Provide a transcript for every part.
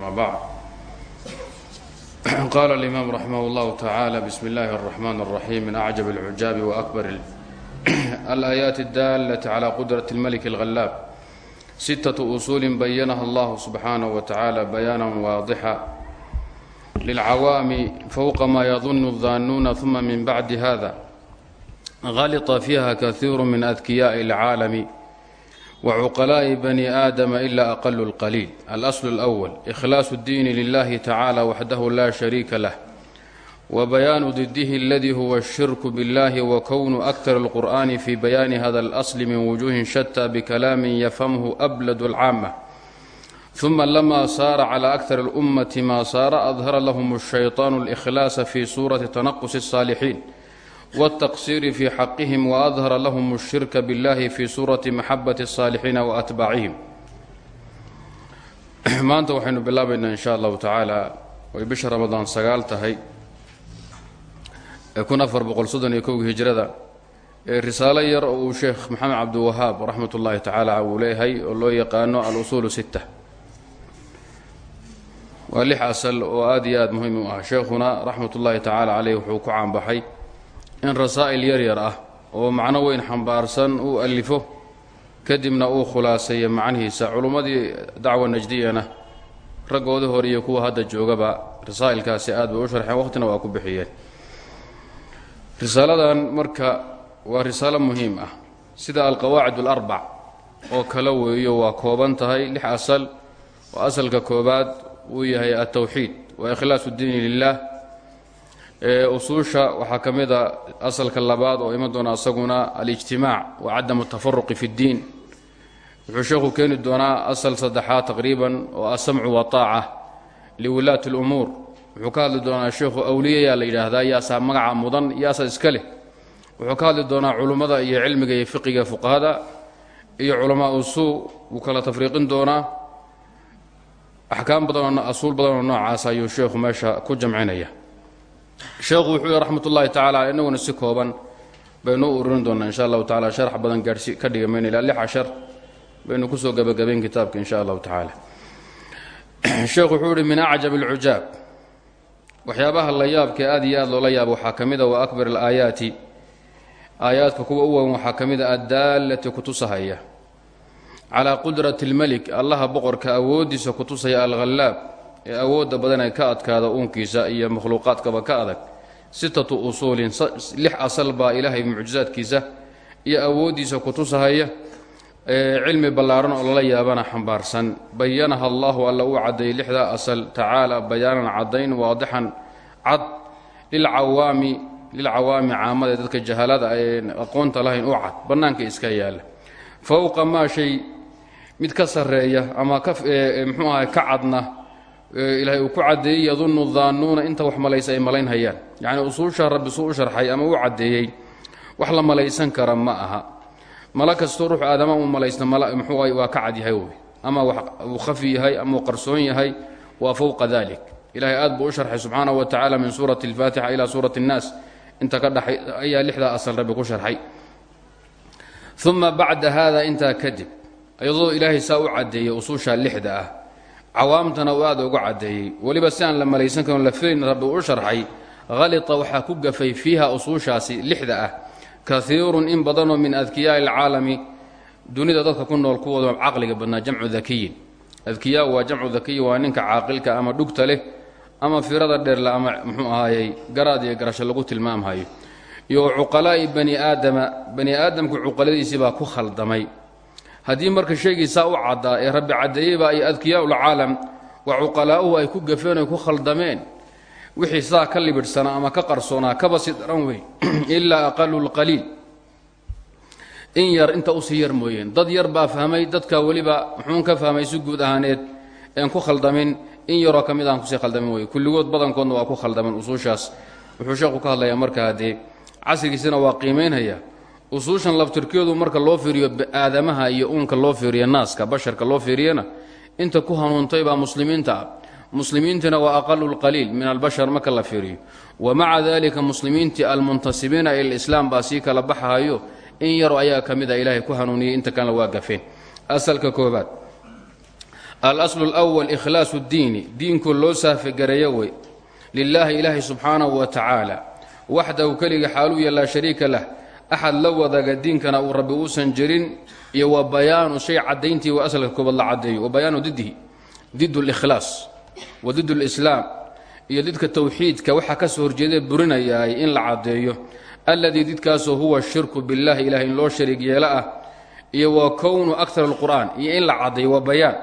بعد قال الإمام رحمه الله تعالى بسم الله الرحمن الرحيم من أعجب العجاب وأكبر الآيات الدالة على قدرة الملك الغلاب ستة أصول بينها الله سبحانه وتعالى بيانا واضحا للعوام فوق ما يظن الظانون ثم من بعد هذا غلط فيها كثير من أذكياء العالم وعقلاء بني آدم إلا أقل القليل الأصل الأول إخلاص الدين لله تعالى وحده لا شريك له وبيان ضده الذي هو الشرك بالله وكون أكثر القرآن في بيان هذا الأصل من وجوه شتى بكلام يفهمه أبلد العامة ثم لما صار على أكثر الأمة ما صار أظهر لهم الشيطان الإخلاص في صورة تنقص الصالحين والتقصير في حقهم وأظهر لهم الشرك بالله في suurة maxabaة الصاalixiina وأتbaacihim maanta waxaynu bilaabaynaa in sha allahu tacaala way bisha ramadaan sagaal tahay ee kun afar boqol soddon iyo kowga hijrada ee risaalo yar oo uu sheekh maxamed cabdiwahaab raxmat ullaahi tacaala uu leeyahay oo loo yaqaano alusuul sita waa lix asal oo aad iyo aad muhiim u ah sheekhuna raxmat ullaahi tacaala caleyh wuxuu ku caanbaxay in rasaa'il yar yar ah oo macno weyn xambaarsan uu alifo kadibna uu khulaaseeyo macnihiisa culummadii dacwa najdiyana raggoodii hore iyo kuwa hadda joogaba rasaa'ilkaasi aad bay u sharxeen waqhtina waa ku bixiyeen. Risaaladan marka waa risaalo muhiim ah. Sida alqawaacid alarbac oo kale weeyo waa kooban tahay lix asal oo asalka koobaad uu yahay altawxiid wa ikhlaasu diini lilah usuusha waxaa ka mid a asalka labaad oo iman doona asaguna alijtimaac wa cadamu tafaruqi fi اddiin wuxuu sheekhu keeni doonaa asal saddexaad taqriiban oo asamcu wataaca liwilaati اlumuur wuxuu ka hadli doonaa sheekhu awliyayaa la yidhaahdaa yaasaa magaca mudan yaasa iska leh. Wuxuu ka hadli doonaa culummada iyo cilmiga iyo fiqiga fuqahada iyo culamaa usuu wuu kala tafriiqin doonaa. Axkaam badanoo asuul badanoo noocaas ayuu sheekhu meesha ku jamcinaya sheekhu wuxuu yihi raxmat ullaahi tacaala inaguna si kooban baynu u ururin doonaa insha allahu tacala sharx badan gaadhsi ka dhiga mayna ilaa lix cashar baynu ku soo gebagabayn kitaabka insha allahu tacaala. Sheekhu wuxuu yihi min acjab alcujaab waxyaabaha la yaabkee aad iyo aad loola yaabo waxaa ka mid a wa akbar alaayaati aayaadka kuwa u weyn waxaa ka mid a addaalati kutusahaya. Calaa qudrati اlmelik allaha boqorka awooddiisa kutusaya alghallaab ee awoodda badan ee ka adkaada uunkiisa iyo makhluuqaadkaba ka adag. Sitatu usuulin lix asal baa ilaahay mucjisaadkiisa iyo awooddiisa kutusahaya cilmi ballaaran oo lala yaabana xambaarsan. Bayanaha allahu alla uu caddeeyey lixdaa asal tacaala bayaanan caddayn waadixan cad lilcawaami lilcawaami caamada ee dadka jahalada ee aqoonta lahayn u cad bannaanka iska yaalla. Fowqa maa shay mid ka sarreeya ama ka mxuu ahay ka cadna ilaahay uu ku caddeeyey yadunnu daanuuna inta wax malaysa ay malaynhayaan yacni usuusha rabbi suu u sharxay ama uu caddeeyey wax la malaysan kara ma aha. Mala kastoo ruux aadama uu malaysna muxuu waa ka cad yahay wey ama uu khafi yahay ama uu qarsoon yahay waa fowqa dalik ilahay aad buu u sharxay subxaanahu wa tacaala min suurati alfaatixa ilaa suurati اnnaas inta ka dhaxay ayaa lixdaa asal rabbi ku sharxay. Uma bacda haada intaa kadib iyadoo ilaahay saa u caddeeyey usuusha lixda ah cawaamtana uu aad uga caddeeyey. Weliba si aan la malaysan karin la filayn rabbi u sharxay halita waxaa ku gafay fiiha usuushaasi lixda ah. Kaiirun in badanoo min adkiyaai alcaalami dunida dadka ku nool kuwooda caqliga badnaa jamcu dakiyin. Adkiyaa waa jamcu dakiyi waa ninka caaqilka ama dhugta leh ama firada dheerle ama muxuu ahaayey garaad iyo garasho lagu tilmaamhayo. Iyo cuqalaa'i bani aadama bani aadamku cuqaladiisii baa ku khaldamay haddii marka shaygiisaa u caddaa ee rabbi caddeeyeyba ay adkiyaa ulcaalam wa cuqalaa'uhu ay ku gafeen oy ku khaldameen. Wixii saa ka libidhsanaa ama ka qarsoonaa kaba si daran wey ilaa aqalu lqaliil in yar inta u sii yar mooyeen. Dad yar baa fahmay dadka weliba muxuun ka fahmay si guud ahaaneed een ku khaldamin in yaroo ka mid aan ku sii khaldamin wey kulligood badankoodna waa ku khaldamin usuushaas. Wuxuu sheekhu ka hadlayaa marka haddee casrigiisina waa qiimaynaya usuushan laftirkeedu marka loo fiiriyo aadamaha iyo uunka loo fiiriyo naaska basharka loo fiiriyana inta ku hanuuntay baa muslimiinta ah. Muslimiintuna waa aqalu lqaliil min albashar marka la fiiriyo. Wa maca dalika muslimiintii almuntasibiina ila baa sii kala baxaayo in yar ayaa ka mid a ilaahay ku hanuuniyey inta kalena waa gafeen. Asalka koobaad alaslu lwal ikhlaasu ddiini diinku loo saafagareeyo wey lilaahi ilaahay subxaanahu wa tacaala waxdahu keliga xaaluu ya laa shariika lah axad la wadaga diinkana uu rabbi uusan jirin iyo wa bayaanu shay caddayntii wa asalka koobaad la caddeeyo wa bayaanu didihi did اlkhlaas wa did اlislaam iyo didka towxiidka waxaa ka soo horjeedee burinayaay in la caddeeyo alladii didkaasoo huwa shirku billahi ilaah in loo shariig yeelo ah iyo wa kownu akar اlqur'aan iyo in la caddeeyo waa bayaan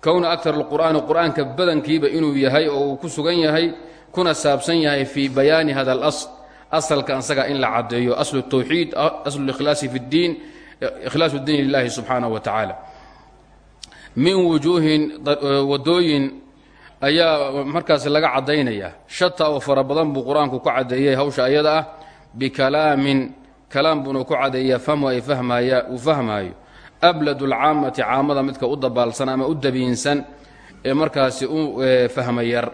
kownu akar اlqur'aani qur'aanka badankiiba inuu yahay oo uu ku sugan yahay kuna saabsan yahay fii bayaani hada اlasl asalka asaga in la cadeeyo aslu tawxiid ah, aslu ikhlaasi fi diin ikhlaas diin lilahi subxaanaه wa tacaala. Min wujuuhin e, wadooyin ayaa markaas laga caddaynaya. Shata oo fara badan buu qur'aanku ku cadeeyay hawsha ayada ah bikalaamin kalaam buuna ku caddeeyaa fahmu ay fahmaya uu fahmaayo. Abladu alcaammati caamada midka u dabaalsan ama u dabiinsan ee markaasi u e, fahma yar.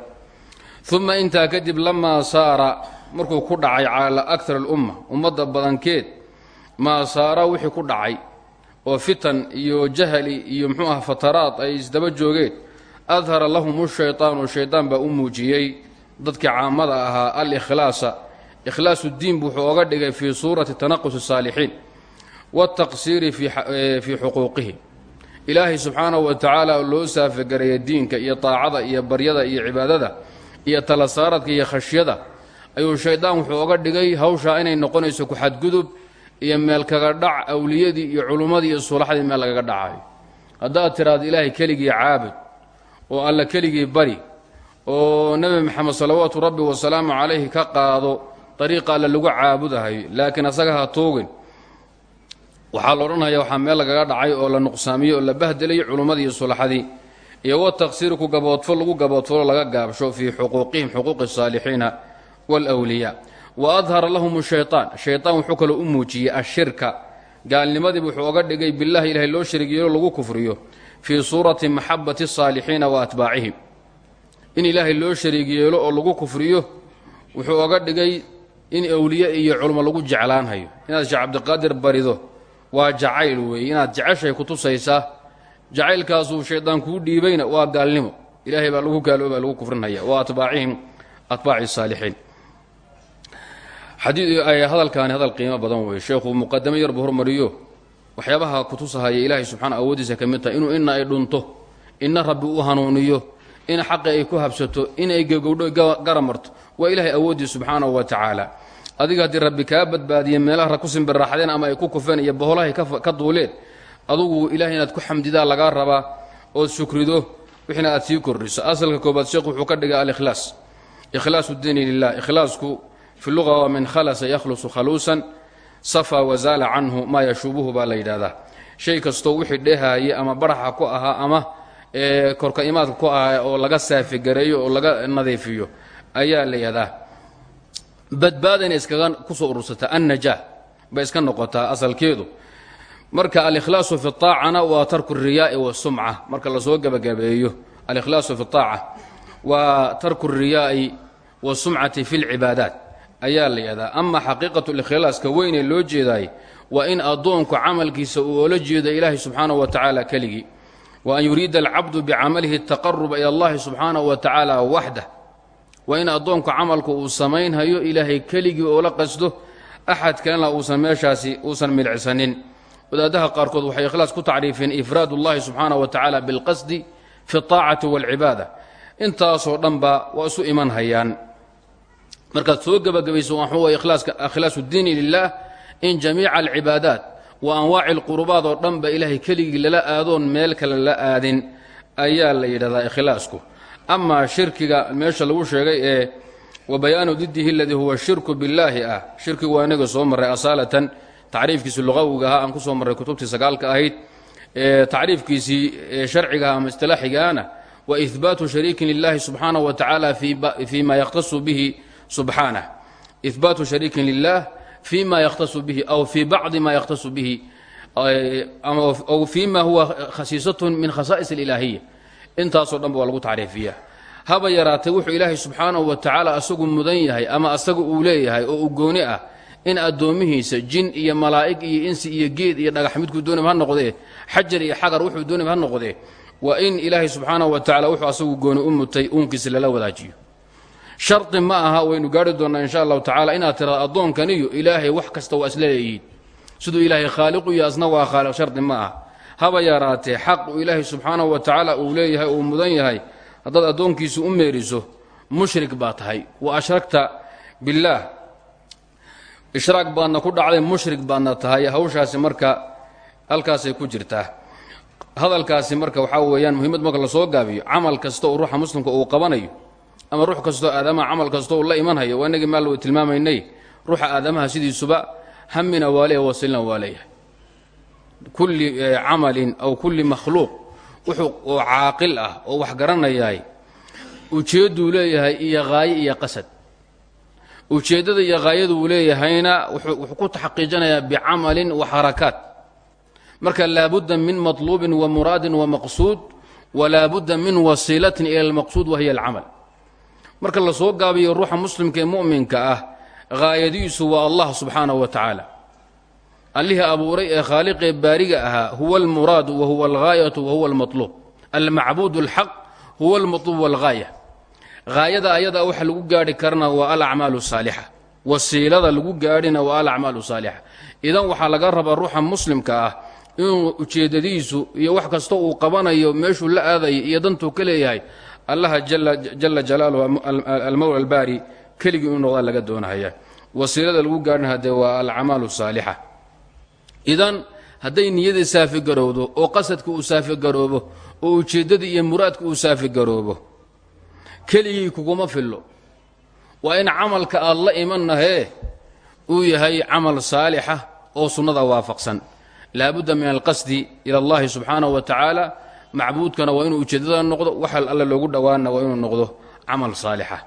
Uma intaa kadib lamaa saara markuu ku dhacay cala akar alumma ummada badankeed maa saara wixii ku dhacay oo fitan iyo jahli iyo muxuu ah fataraad ay isdaba joogeed adhara lahum shaytaanu shaydaan baa u muujiyey dadkii caamada ahaa alikhlaasa. Ikhlaas uddiin buu wuxuu oga dhigay fii suurati tanaqus saalixiin wataqsiiri fii xuquuqihim ilaahay subxaanahu wa tacaala loo saafagaraya diinka iyo taacada iyo baryada iyo cibaadada iyo tala saaradka iyo khashyada ayuu shaydaan wuxuu oga dhigay hawshaa inay noqonayso ku-xadgudub iyo meel kaga dhac awliyadii iyo culummadii iyo suulaxdii meel lagaga dhacayo. Haddaad tiraado ilaahay keligii caabud oo alla keligii bari oo nebi maxamed salawaatu rabbi wasalaamu calayhi ka qaado dariiqa alle lagu caabudahayo laakiin asaga ha toogin. Waxaa la odhanaya waxaa meel lagaga dhacay oo la nuqsaamiyey oo la bahdelayo culummadii iyo sulaxadii iyo wa taqsiiri ku gaboodfo lagu gaboodfalo laga gaabsho fii xuquuqihim xuquuqi الsaalixiina wاlwliyaa wa adhara lahum shayطaan shayطaan wuxuu kaloo u muujiyey ashirka gaalnimadiibu wuxuu oga dhigay billahi ilahay loo sharig yeelo lagu kufriyo fii suurati maxabati الsaalixiina wa atbaacihim in ilaahay loo shariig yeelo oo lagu kufriyo wuxuu oga dhigay in awliye iyo culmo lagu jeclaanhayo inaad sheekh cabdiqaadir barido waa jacayl weeye inaad jeceshay ku tusaysaa jacaylkaasuu shaydaan kuu dhiibayna waa gaalnimo ilaahay baa lagu gaalooba lagu kufrinhaya wa atbaacihim atbaaci saalixiin hadalkaani hadal qiimo badan weeye. Sheekhu muqadamo yarbu hormariyo waxyaabaha kutusahaya ilaahay subxaana awoodiisa ka mid inuu ina ay dhunto ina rabbi u hanuuniyo in xaqi ay ku habsato in ay gogowdho garamarto. Waa ilaahay awooddii subxaanahu wa tacaala. Adiga haddii rabbi kaa badbaadiye meelaha rag ku simbirraaxdeen ama ay ku kufeen iyo boholahay ka duuleen adugu ilahay inaad ku xamdidaa lagaa rabaa ood shukrido wixina aad sii kordhiso. Asalka koobaad sheekhu wuxuu ka dhigay alikhlaas. Ikhlaasu diini lilah ikhlaasku fi luga waa min khalasa yakhlusu khaluusan safa wazaala canhu maa yashuubuhu baa la yidhahdaa shay kastoo wixii dheehaaye ama baraxa ku ahaa ama korka imaadka ku ahaa oo laga saafigareeyo oo laga nadiifiyo ayaa la yidhahdaa badbaada inay iskaga ku soo urursataa annajaa bay iska noqotaa asalkeedu marka alikhlaasu fi aacana waa tarku riyaai wasumca marka la soo gebagabeeyo alikhlaasu fi aaca waa tarku riyaai wasumcati fi lcibaadaat ayaa la yidhahdaa ama xaqiiqatu likhlaaska weynee loo jeedaay waa in addoonku camalkiisa uu oola jeedo ilaahay subxaanahu wa tacaala keligii wa an yuriida alcabdu bicamalihi ataqaruba ila allahi subxaanahu wa tacaala waxdah waa in addoonku camalku uu samaynhayo ilaahay keligii oola qasdo axad kalena uusan meeshaasi uusan milcsanin wadaadaha qaarkood waxay ikhlaas ku tacriifeen ifraad ullahi subxaanaه wa tacaala bilqasdi fi اطaacati wاlcibaada intaasoo dhanba waa isu iman hayaan markaad soo gebagabayso waxuu way ikhlaasu diini lilah in jamiica alcibaadaat wa anwaaci اlqurubaad oo dhanba ilaahay keligii lala aadoon meel kale la aadin. Ayaa la yidhahdaa ikhlaasku. Amaa shirkiga meesha lagu sheegay ee wa bayaanu didihi aladii huwa shirku billaahi ah shirkigu waa inaga soo marray asaalatan. Tacriifkiisi luqawiga ahaa aan ku soo marray kutubtii sagaalka ahayd tacriifkiisii sharcigaha ama istilaaxigaana wa ihbaatu shariikin lilahi subxaanah wa tacaala fii ma yakhtasu bihi subxaanah ihbaatu shariikin lilah fi ma yakhtasu bihi aw fii bacdi ma yakhtasu bihi aw fii ma huwa khasiisatun min khasaa'is alilaahiya intaasoo dhanba waa lagu tacriifiya haba yaraatay wuxuu ilaahay subxaanahu wa tacaala asagu mudan yahay ama asaga uu leeyahay oo uu gooni ah in addoomihiisa jin iyo malaa'ig iyo insi iyo geed iyo dhagax midkuu doonayba ha noqdee? Xajar iyo xagar wuxuu doonayba ha noqdee? Waa in ilaahay subxaanahu wa tacala wuxuu u mutay lala wadaajiyo shardi ma aha waynu gaari doonnaa insha allahu tacala inaad tiraado addoonkaniyo ilaahay wax kasta waa isla leeyihiin. Siduu ilaahay khaaliqu iyo asna waa khaaliq shardi ma aha. Haba yaraatee xaq uu ilaahay subxaanahu wa tacaala uu leeyahay uu mudan yahay haddaad addoonkiisu u meeriso mushrik baa tahay. Wa ashragta billaah halkaasay ku jirtaa hadalkaasi marka waxaa weeyaan muhiimad marka la soo gaabiyo camal kasta oo ruuxa muslimka uu qabanayo ama ruux kastoo aadamaha camal kasta uu la imanhayo waa inagii maal tilmaamaynay. Ruuxa aadamaha sidiisuba hamina waa wasilna waa leeyahay kulli camalin aw kulli makhluuq wuxuu oo caaqil ah oo wax garanayahay ujeedduu leeyahay iyo haaye iyo qasad. Ujeeddada iyo haayadu uu leeyahayna wuxuu ku taxqiijinayaa bicamalin wa xarakaat marka laabudda min maطluubin wa muraadin wa maqsuud walaa budda min wasiilatin ila almaqsuud wahiya alcamal marka la soo gaabiyo ruuxa muslimka ee mu'minka ah ghaayadiisu waa allah subxaanahu wa tacaala allihii abuuray ee khaaliqee baariga ahaa huwa almuraad wa huwa alghaayatu wa huwa almatluub. Almacbuud alxaq huwa almatluub walghaaya. Ghaayada ayadaa waxa lagu gaarhi karana waa alacmaalu saalixa. Wasiilada lagu gaadhina waa alacmaalu saalixa. Idan waxaa laga rabaa ruuxa muslimka ah inuu ujeeddadiisu iyo wax kasta uu qabanayo meeshuu la aadayo iyo dantuu ka leeyahay allaha jala jalaaluhu almowla albaari keligii inuu noqdaa laga doonahaya. Wasiilada lagu gaadhina haddee waa alcamaalu saalixa. Idan hadday niyadii saafigarowdo oo qasadka uu saafigaroobo oo ujeeddadii iyo muraadka uu saafigaroobo keligii kuguma fillo. Waa in camalka aad la imanahee uu yahay camal saalixa oo sunnada waafaqsan. Laabudda min alqasdi ila allahi subxaanahu wa tacaala macbuudkana waa inuu ujeeddada noqdo waxa alle loogu dhowaana waa inuu noqdo camal saalixa.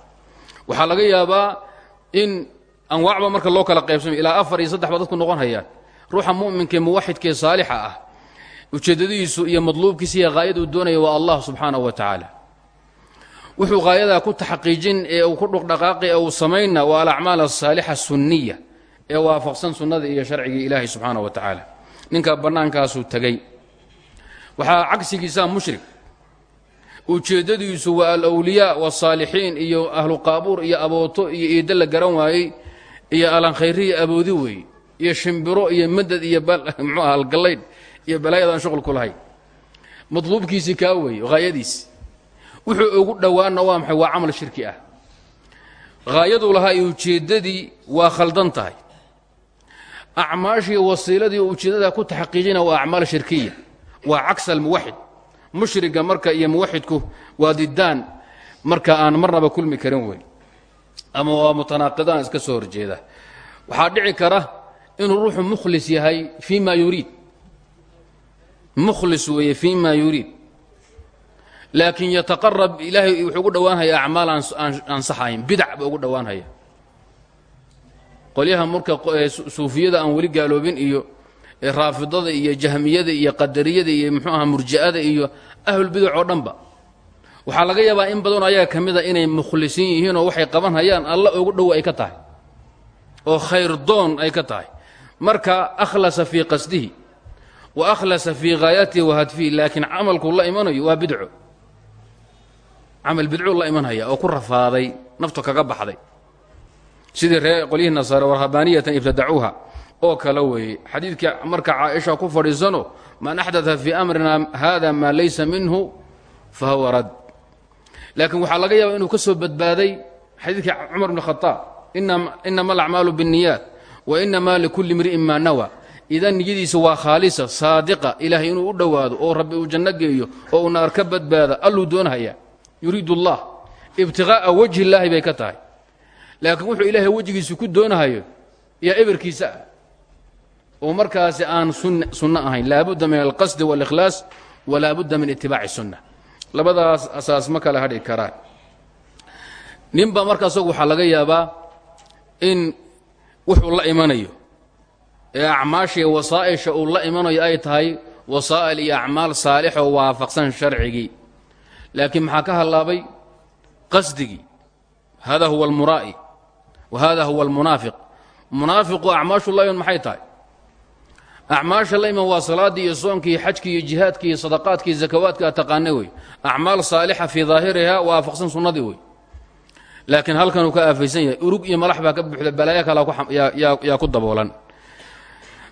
Waxaa laga yaabaa in anwaacba marka loo kala qaybsamay ilaa afar iyo saddex ba dadku noqon hayaan. Ruuxa mu'minkaee muwaxidkaee saalixa ah ujeeddadiisu iyo madluubkiisa iyo haayaduu doonaya waa allah subxaanahu wa tacaala wuxuu haayadaa ku taxqiijin ee uu ku dhuqdhaqaaqi ee uu samayna waa alacmaal asaalixa sunniya ee waafaqsan sunnada iyo sharcigii ilaahay subxaanahu wa tacaala ninka bannaankaasuu tegey waxaa cagsigiisaa mushrik. Ujeeddadiisu waa alawliyaa waasaalixiin iyo ahlu qaabuur iyo abooto iyo iidda la garan waayey iyo alankhayriya aboodi weeye iyo shimbiro iyo madad iyo mxuu aha algallaydh iyo balaayadaan shuqul ku lahayn. Madluubkiisii kaa weeye wuxuu ugu dhowaanna waa maxay? Waa camal shirki ah. Haayaduu lahaa iyo ujeeddadii waa khaldan tahay. Acmaashii wasiiladii ujeeddada ku taxqiijina waa acmaal shirkiya waa cagsa almuwaxid mushriga marka iyo muwaxidku waa diddaan. Marka aan marnaba kulmi karin wey ama waa mutanaaqidaan iska soo horjeeda. Waxaa dhici kara inuu ruuxu mukhlis yahay fii ma yuriid mukhlis weeye fii ma yuriid laakiin yataqarab ilaahay wuxuu ugu dhowaanhaya acmaal aan ansaxayn bidac buu ugu dhowaanhaya qolyaha marka suufiyada aan weli gaaloobin iyo raafidada iyo jahmiyada iyo qadariyada iyo muxuu aha murji'ada iyo ahlulbidac oo dhanba. Waxaa laga yaabaa in badanoo ayaga ka mida inay mukhlisiin yihiinoo waxay qaban hayaan alla ugu dhow ay ka tahay oo khayr doon ay ka tahay. Marka akhlasa fii qasdihi wa akhlasa fii haayatihi wa hadfihi laakiin camalku la imanayo waa bidco camal bidcuu la imanhaya oo ku rafaaday naftu kaga baxday. Sidii ree qolyihii nasaare warhabaaniyatan ibtadacuuha oo kale weeye xadiidkii marka caaisha ku fadhiisano man axdaa fii amrina hada maa laysa minhu fa huwa rad. Laakiin waxaa laga yaaba inuu ka soo badbaaday xadiidkii cumar bn khaaab inama alacmaalu biاniyaat wa inama likulli imri'in maa nawa. Idan niyadiisa waa khaalisa saadiqa ilaahay inuu u dhowaado oo rabbi uu janno geeyo oo uu naar ka badbaada alluu doonhayaa yuriid اllah ibtiqaa'a wajhi illaahi bay ka tahay. Laakiin wuxuu ilaahay wejigiisa ku doonahayo yaa eberkiisa ah oo markaasi aan sunno ahayn. Laabudda min alqasdi waاlikhlaas walaa budda min itibaaci sunna. Labadaas asaas ma kala hadhi karaan. Ninba marka asagu waxaa laga yaabaa in wuxuu la imanayo. Ee acmaasha iyo wasaa'isha uu la imanayo ay tahay wasaa'il iyo acmaal saalixoo waafaqsan sharcigii. Laakiin maxaa ka hallaabay? Qasdigii. Hada huwa almuraa'i wa hada huwa almunaafiq. Munaafiqu acmaashu layon maxay tahay acmaasha la iman waa salaaddii iyo soonkii iyo xajkii iyo jihaadkii iyo sadaqaadkii iyo zakawaadkii aad taqaana wey acmaal saalixa fii daahiriha waafaqsan sunnadii wey laakiin halkanuu ka aafaysan yahay urug iyo malax baa ka buuxda balaayo kala yaa ku daboolan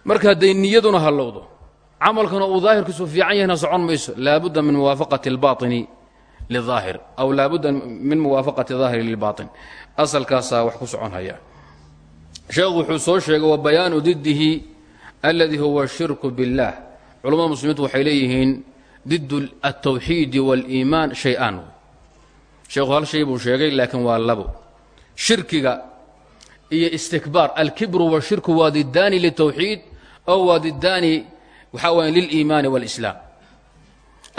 marka hadday niyaduna hallowdo camalkana uu daahirkiisu fiican yahna socon mayso laabudda min muwaafaqati اlbaطini liلظaahir aw laabudda min muwaafaqati ظaahiri lilbaطin asalkaasaa wax ku socon haya sheekhu wuxuu soo sheegay wa bayaanu didihi aladi huwa shirku biاllah culamada muslimiintu waxay leeyihiin did الtawxiidi wاliimaan shay-aan sheekhu hal shay buu sheegay laakiin waa labo shirkiga iyo istikbaar alkibru washirku waa didaani litawxiid ow waa didaani waxaa weya liliimaani wاlislaam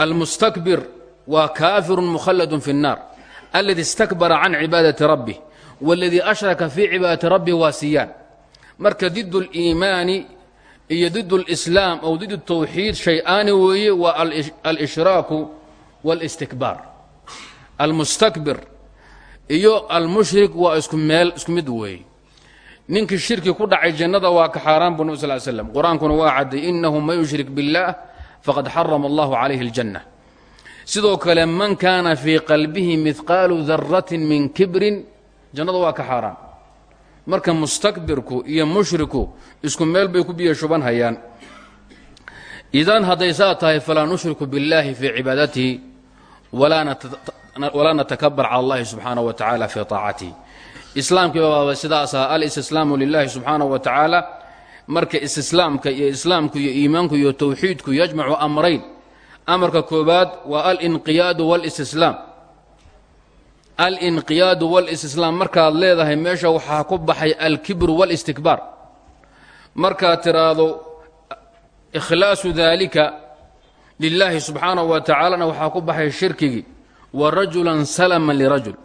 almustakbir waa kaafiru mukhaladu fi الnaar aladi istakbara can cibaadati rabbih wاladii ashraka fii cibaadati rabbih waa siyaan marka did اliimaani iyo did اlislaam ow did الtawxiid shay-aani weeye waa alshraaku wاlistikbaar almustakbir iyo almushrik waa isku meel isku mid weeye ninkii shirki ku dhacay jannada waa ka xaaraan bu nab sal slam qur-aankuna waa cadday inahu man yushrik biاllah faqad xarama allahu calayhi اljanna sidoo kale man kaana fii qalbihi midqaalu daratin min kibrin jannada waa ka xaaraan marka mustakbirku iyo mushriku isku meel bay ku biyo shuban hayaan idan hadday saa tahay falaa nushriku biاllahi fii cibaadatihi walaa natakabar cala allahi subxaanaه wa tacaala fii طaacatihi islaamkiiba baaba sidaas aha alistislaamu lilahi subxaanaه wa tacaala marka istislaamka iyo islaamku iyo iimaanku iyo towxiidku yajmacu amrayn amarka koobaad waa alinqiyaadu wاlistislaam alinqiyaadu wاlistislaam markaad leedahay meesha waxaa ku baxay alkibru wاlistikbaar markaad tiraahdo ikhlaasu daalika lilaahi subxaanahu wa tacaalana waxaa ku baxay shirkigii. Wa rajulan salaman lirajul.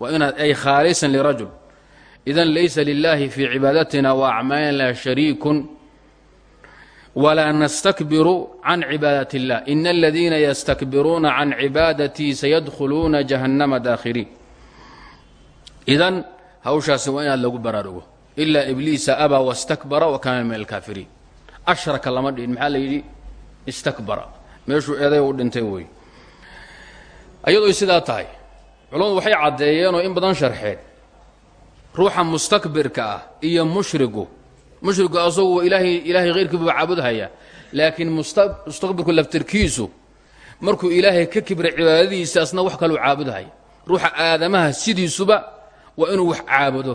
Waa inaad ay khaalisan lirajul. Idan laysa lilaahi fii cibaadatina wa acmaalina shariikun walaa nastakbiru can cibaadat اllah ina aladiina yastakbiruuna can cibaadatii sayadkhuluuna jahannama daakhiriin idan hawshaasi waa inaad lagu baraarugo ilaa ibliisa abaa wastakbara wa kaana min alkaafiriin ashraka lama dhihin maxaa la yidhi istakbara meeshuu eeday u dhintay wey ayadooy sidaa tahay culammadu waxay caddeeyeenoo in badan sharxeen ruuxa mustakbirka ah iyo mushrigu mushrigu asagu ilaahay ilaahay hayrkiibuba caabudhaya laakiin mustakbirku laftirkiisu markuu ilaahay ka kibray cibaadadiisa asna wax kaluu caabudhaya ruuxa aadamaha sidiisuba waa inuu wax caabudo.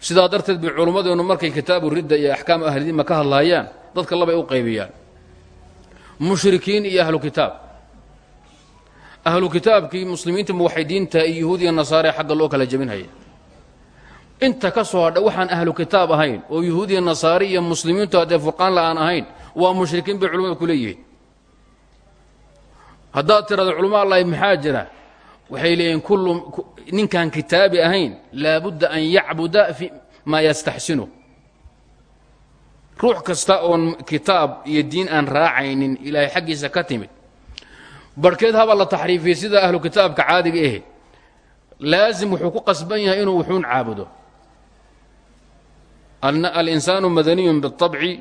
Sidaa darteed bay culummadeennu markay kitaabu ridda iyo axkaamu ahlidima ka hadlaayaan dadka labay u qaybiyaan. Mushrikiin iyo ahlu kitaab. Ahlu kitaabkii muslimiinta muwaxidiinta iyo yahuudiya nasaare xagga loo kala jebinhaya inta ka soo hadha waxaan ahlu kitaab ahayn oo yahuudiya nasaare iyo muslimiintu haddee furqaan la aan ahayn waa mushrikiin bay culimmada ku leeyihiin. Haddaad tirahdo culamo allahi maxaa jira? Waxay leeyihiin kullu ninkaan kitaabi ahayn laabudda an yacbuda fi maa yastaxsinu. Ruux kasta oon kitaab iyo diin aan raacaynin ilaahay xaggiisa ka timid. Barhkeed haba la taxriifiyey sida ahlu kitaabka caadiga ahe laasim wuxuu ku qasban yahay inuu wuxuun caabudo alinsaanu madaniyun biطabci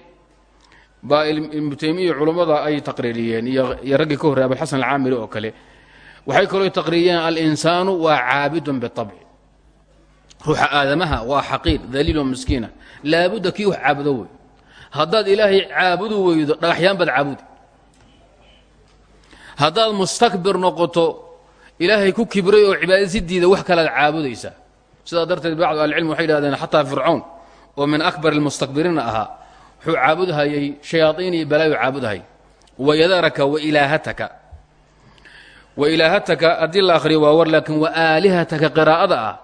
baa ibnu taymiya culummada ay taqriiriyeen iyo raggii ka horrey abulxasan alcaamiri oo kale waxay kaloo taqriiriyeen alinsaanu waa caabidun biطabci ruuxa aadamaha waa xaqiir daliiloo miskiina laabudda kii wax caabudo wey haddaad ilaahay caabudu weydo dhagaxyaan baad caabudi haddaad mustakbir noqoto ilaahay ku kibray oo cibaadasidiida wax kalaad caabudaysaa sidaa darteed bacdu ahlicilm waxay yidhahdeen xataa oo min akbar almustakbiriina ahaa wuxuu caabudhayay shayaaiin iyo balaayu caabudhay wayadaraka wailaahataka wailaahataka haddii la akhriyo waa war laakiin wa aalihataka qiraa'ada ah.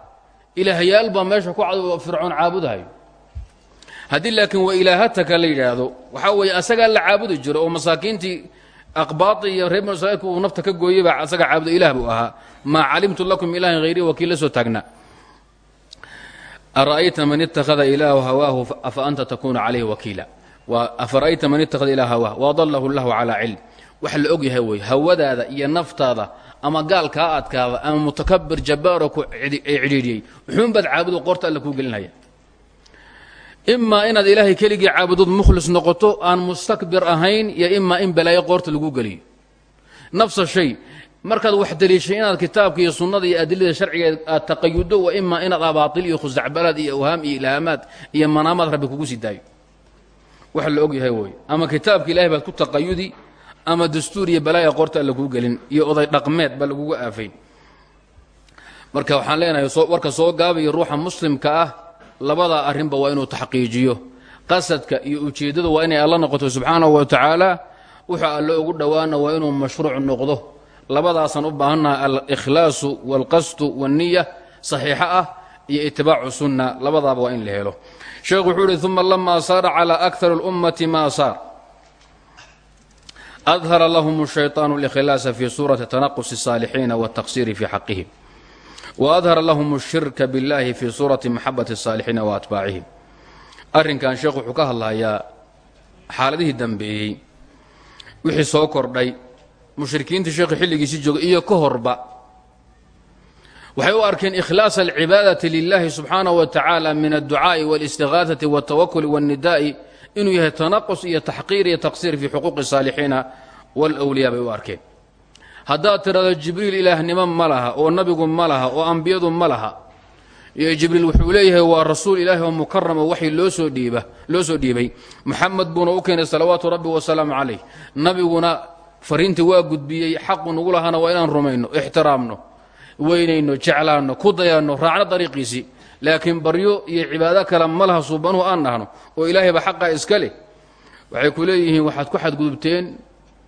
Ilaahyaal baa meesha ku cad fircoon caabudhayo haddii laakiin wailaahataka la yidhaahdo waxaa weeye asagaa la caabudi jiro oo masaakiintii aqbaadi iyo reer banu israiilka uu nafta ka gooyey baa asaga caabudo ilaah buu ahaa. Maa calimtu lakum ilaahin hayri wakiil la soo taagnaa ara'ayta man ittakhada ilaahu hawaahu afa anta takuunu calayhi wakiila? Afara'ayta man ittakhada ilaah hawaahu? Waadallahu llahu calaa cilm. Wax la og yahay wey hawadaada iyo naftaada ama gaal kaa adkaada ama mutakabir jabbaaroo ku cidhiidhiyey wuxuunbaad caabudo qorta alla kuu gelinhaya. Imaa inaad ilaahay keligii caabudood mukhlis noqoto aan mustakbir ahayn iyo imaa in balaayo qoorta lagu geliyo. Nafsa shay markaad wax daliishay inaad kitaabka iyo sunnada iyo adilada sharciga aad taqayudo wa imaa inaad abaatil iyo khusacbalaad iyo awhaam iyo ilhaamaad iyo manaamaad rabbi kugu sii daayo. Wax la og yahay wey ama kitaabka ilahay baad ku taqayudi ama dastuur iyo balaaya qoorta aan laguu gelin iyo oday dhaqmeed baa laguga aafayn. Marka waxaan leenahay warka soo gaabaiyo ruuxa muslimka ah labadaa arrinba waa inuu taxqiijiyo. Qasadka iyo ujeeddada waa inay alla noqoto subxaanahu wa tacaala wuxuu alle ugu dhowaana waa inuu mashruuc noqdo labadaasaan u baahannahay alkhlaasu waalqasdu waanniya saxiixa ah iyo itibaacu sunna labadaaba waa in la helo sheekhu wuxuu ihi uma lama saara calى akar اlummati ma saar adhara lahm الshayطaan اlkhlaasa fi suurati tanaqus الsaalixiina wالtaqsiri fi xaqihim waadhara lahm الshirka biاllahi fi suurati maxabat الsaalixiina waatbaacihim arrinkan sheekh wuxuu ka hadlayaa xaaladihii dambeeyey wixii soo kordhay mushrikiinta sheekhu xilligiisii jooga iyo ka horba waxay u arkeen ikhlaas alcibaadati lilahi subxaanaه wa tacaala min adducaaءi wاlاstiغaaثati wاltawakuli wاlnidaa'i inuu yahay tanaqus iyo taxqiir iyo taqsiir fii xuquuqi saalixiina wاlwliyaa bay u arkeen haddaad tidhahdo jibriil ilaahnimo ma laha oo nabigu ma laha oo ambiyadu ma laha iyo jibriil wuxuu leeyahay waa rasuul ilaahi oo mukaramo waxay loosoo dhiiba loo soo dhiibay muxamed buuna u keenay salawaatu rabbi wasalaamu calayh nabiguna fariinta waa gudbiyey xaqu nugu lahaana waa inaan rumayno ixtiraamno weynayno jeclaanno ku dayaanno raacno dariiqiisii laakiin baryo iyo cibaado kale ma laha suubanuhu aan nahno oo ilaahayba xaqaa iska leh. Waxay ku leeyihiin waxaad ku xadgudubteen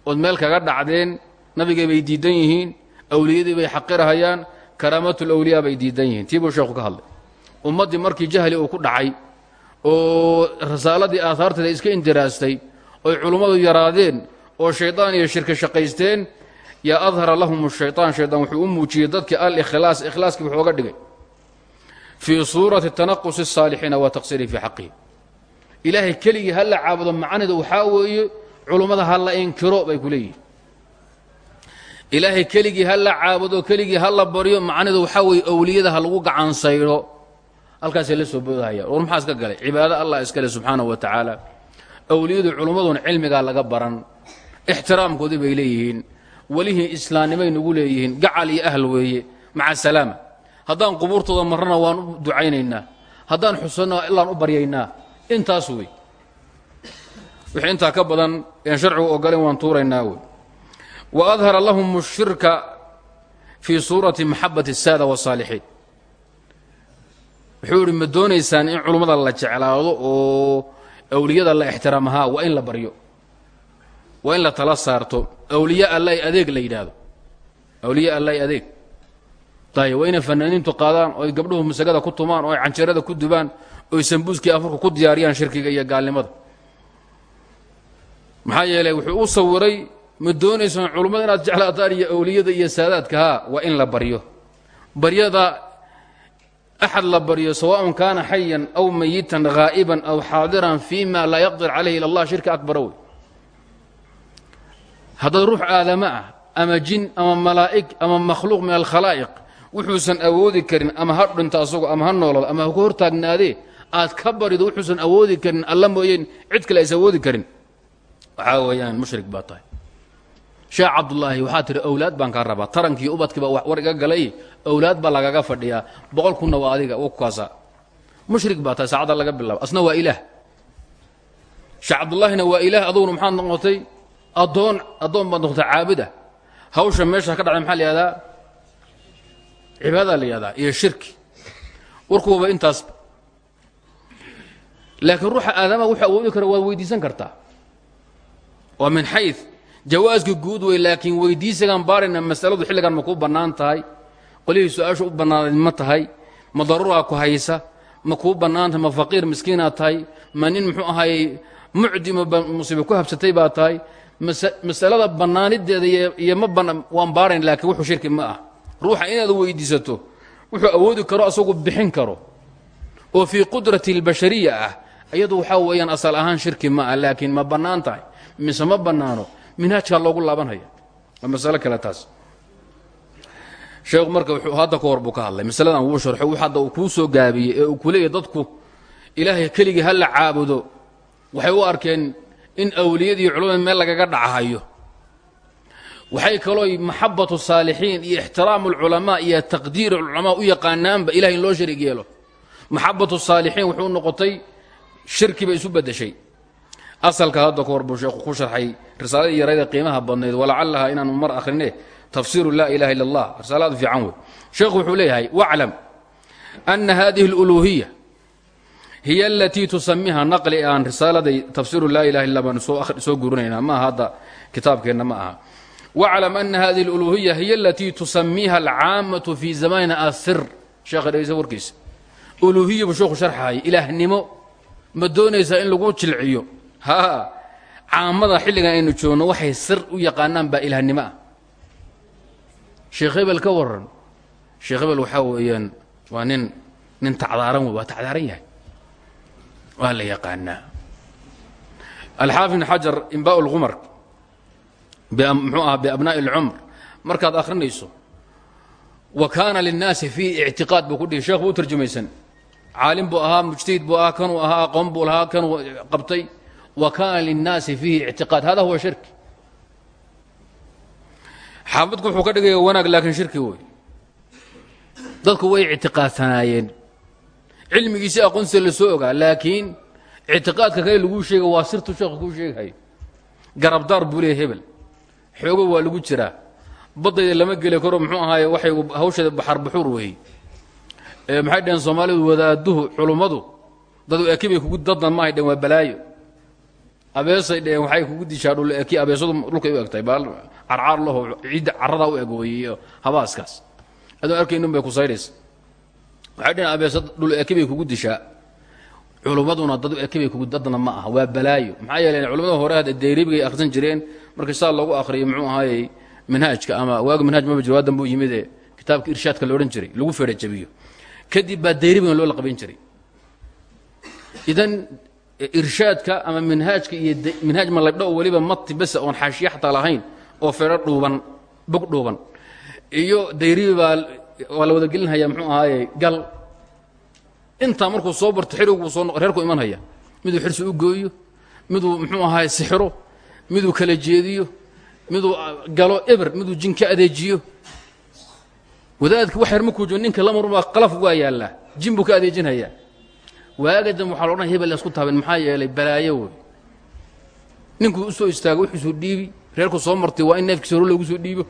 ood meel kaga dhacdeen nabigay bay diidan yihiin awliyadii bay xaqirahayaan karaamatul awliyaa bay diidan yihiin. Tii buu sheekhu ka hadlay. Ummaddii markii jahli uu ku dhacay oo rasaaladii aahaarteeda iska indiraastay oy culummadu yaraadeen oo shaydaan iyo shirki shaqaysteen yaa adhara lahum shayaan shaydaan wuxuu u muujiyey dadkii alikhlaas ikhlaaskii wuxuu oga dhigay. Fii suurati tanaqusi الsaalixiina wa taqsirihim fii xaqihim. Ilaahay keligii ha la caabudo macnida waxaa weeye culummada ha la inkiro bay ku leeyihiin ilaahay keligii ha la caabudo keligii ha la baryo macnidu waxaa weeye awliyada gacansaydo halkaasay la soo boodahayaan. War maxaa iska galay? Cibaado allah iskale subxaanahu wa tacaala awliyadu culummaduna cilmigaa laga baran ixtiraamkoodii bay leeyihiin. Welihii islaamnimay nugu leeyihiin. Gacal iyo ahl weeye. Maca salaama haddaan qubuurtooda marana waan u ducaynaynaa. Haddaan xusano illaan u baryaynaa. Intaas wey. Wixii intaa ka badan een sharcigu ogolayn waan tuuraynaa wey. Wa adhara lahum shirka fii suurati maxabati الsaada wasaalixiin wuxuu yidhi ma doonaysaan in culummada la jeclaado oo awliyada la ixtiraamahaa? Waa in la baryo waa in la tala saarto awliya allay adeeg la yidhaahdo. Awliya allay adeeg. Tay waa inay fanaaniintu qaadaan oo ay gabdhuhu masagada ku tumaan oo ay canjeerada ku dubaan oy sambuuskii afurka ku diyaariyaan shirkiga iyo gaalnimada. Maxaa yeelay wuxuu u sawiray ma doonaysaan culummada inaad jeclaataan iyo awliyada iyo saadaadka haa waa in la baryo. Baryada axad la baryo sawaaءun kaana xayan aw mayitan haa'iban aw xaadiran fi ma laa yaqdir calayhi ila allah shirka akbara wey haddaad ruux aadamo ah ama jin ama malaa'ig ama makhluuq min alkhalaa'iq wuxuusan awoodi karin ama ha dhinto asago ama ha noolado ama ha aad ka barido wuxuusan awoodi karin alla mooyeen cid kale aysan awoodi karin. Waxaa weeyaan mushrik baa tahay. Sheekh cabdulaahi waxaa tihi baan kaa rabaa. Tarankii ubadkiiba war iga galay. Awlaad baa lagaga fadhiyaa. Boqol kunna waa adiga u kaasaa. Mushrik baa tahay laga bilaabo. Asna waa ilaah. Sheekh cabdullaahina waa ilaah aduguna maxaad noqotay addoon addoon baad noqotay caabud ah hawsha meesha ka dhacday maxaa la yihahdaa cibaadaa la yihahdaa iyo shirki. Warkuuba intaasba laakiin ruuxa aadamaha wuxuu awoodi kara waad weydiisan kartaa. Waa min xay jawaaska guud wey laakiin weydiisagaan baarayna masaladu xilligan ma kuu bannaan tahay. Qolihii su'aasha u bannaanayd ma tahay. Ma daruuraa ku haysa. Ma kuu bannaan tahay. Ma faqiir miskiinaad tahay. Ma nin muxuu ahaayey mucdimo musiibe ku habsatay baa tahay masalada bannaanideeda iyo ma waan baarayn laakiin wuxuu shirki ma ah. Ruuxa inaad weydiisato wuxuu awoodi karo asagu bixin karo. Oo fii qudrati اlbashariya ah iyadu waxaa weeyaan asal ahaan shirki ma ah laakiin ma bannaan tahay. Mise ma bannaano minhaajkaa loogu laabanhaya. Waa masalo kale taas. Sheekhu marka wuxuu hadda ka hor ka hadlay. Masaladan wuu sharxo hadda uu kuu soo gaabiyey ee uu ku dadku ilaahay keligii ha la caabudo. Waxay u arkeen in awliyadii culamada meel lagaga dhacahayo. Waxay kalooy maxabatu saalixiin iyo ixtiraamu alculamaa iyo taqdiir alculamaa u yaqaanaanba ilahay in loo sharig yeelo. Maxabatu saalixiin wuxuu noqotay shirki bay isu beddeshay. Asalka hadda ka hor sheekhu ku sharxay risaaladii yarayda qiimaha badnayd walacallaha inaanu mar akhrine tafsiiru laa ilaha illa allah risaaladu fiican wey sheekhu wuxuu leeyahay waclam ana hadihi اluluuhiya hiy alatii tusamiha naqli aan risaaladay tafsiiru laa ilaha illa baanu soo gurinaynaa ma aha hadda kitaabkeenna ma aha. Waclam ana hadihi اluluuhiya hiy alatii tusamiha alcaamatu fi zamanina asir sheekha dhegeysa warkiisa uluuhiya buu sheekhu sharxahay ilaahnimo. Ma doonaysaa in lagu jilciyo? Ha caamada xilligan aynu joogno waxay sir u yaqaanaan baa ilaahnimo ah. Sheekh hebel ka waran sheekh hebel nin nin tacdaaran wey waa yahay waa la yaqaanaa. Alxaafid ibn xajar imbaa اlqumar muxuu ahaa biabnaa'i اlcumr markaad akhrinayso wa kaana linnaasi fii ictiqaad buu ku dhihi. Sheekh buu u tarjumaysan. Caalim buu ahaa mujtahid buu ahaa kanuu ahaa aqoon buu lahaa kanuu qabtay. Wa kaana linnaasi fiihi ictiqaad. Hada huwa shirki xaafidku wuxuu ka dhigaya wanaag laakiin shirki wey dadku way ictiqaadsanaayeen cilmigiisii aqoonsiga la soo ogaa laakiin ictiqaadka kale laguu sheega waa sirtu sheekhu kuu sheegahayo garabdaar buu leeya hebel. Xoogo waa lagu jiraa. Baddayda lama geli karo muxuu ahaaye waxay hawsheeda baxar buxuur weeye maxay dhaheen soomaalidu wadaaduhu culummadu dad ekibay kugu dadna maahay dheen waa balaayo. Abeesay dheheen waxay kugu dishaa dhul eki abeesadu dhulkay u egtahay baal carcaar laho ciidda carradaa u eg weeye iyo habaaskaas adoo arkaynin bay ku saydhaysa waxay dheheen abeesa dhul ekibay kugu dishaa. Culummaduna dad ekibay kugu dadna ma aha waa balaayo. Maxaa yeele culamada hore hadda deyribigay akhrisan jireen markii saa loogu akhriyay muxuu ahaayey manhaajka ama waagi manhaj maba jiro haddan buu yimid ee kitaabka irshaadka la odhan jiray lagu fedha jabiyo kadib baa dayribigan loo laqaban jiray. Idan irshaadka ama minhaajka iyo minhaaj malabdho oo weliba mati besa oon xaashiya xataa lahayn oo fedho dhuuban bog dhuuban. Iyo dayribi baa waa la wada gelinhayaa muxuu ahaaye gal. Intaa markuu soo barto xiriguu soo reerku iman haya miduu xirsi u gooyo miduu muxuu ahaaye sixiro miduu kala jeediyo miduu galo eber miduu jin ka adeejiyo. Wadaadki wax yar markuu joogo ninka lamarubaa qalaf waa yaallaa jin buu ka adeejinhayaa. Waagadam waxaa loodhan hebel isku taaben maxaa yeelay balaayo wey ninkuu u soo istaago wuxuusuu dhiibi reerku soo martay waa in neefkiisa hore loogu soo dhiibo.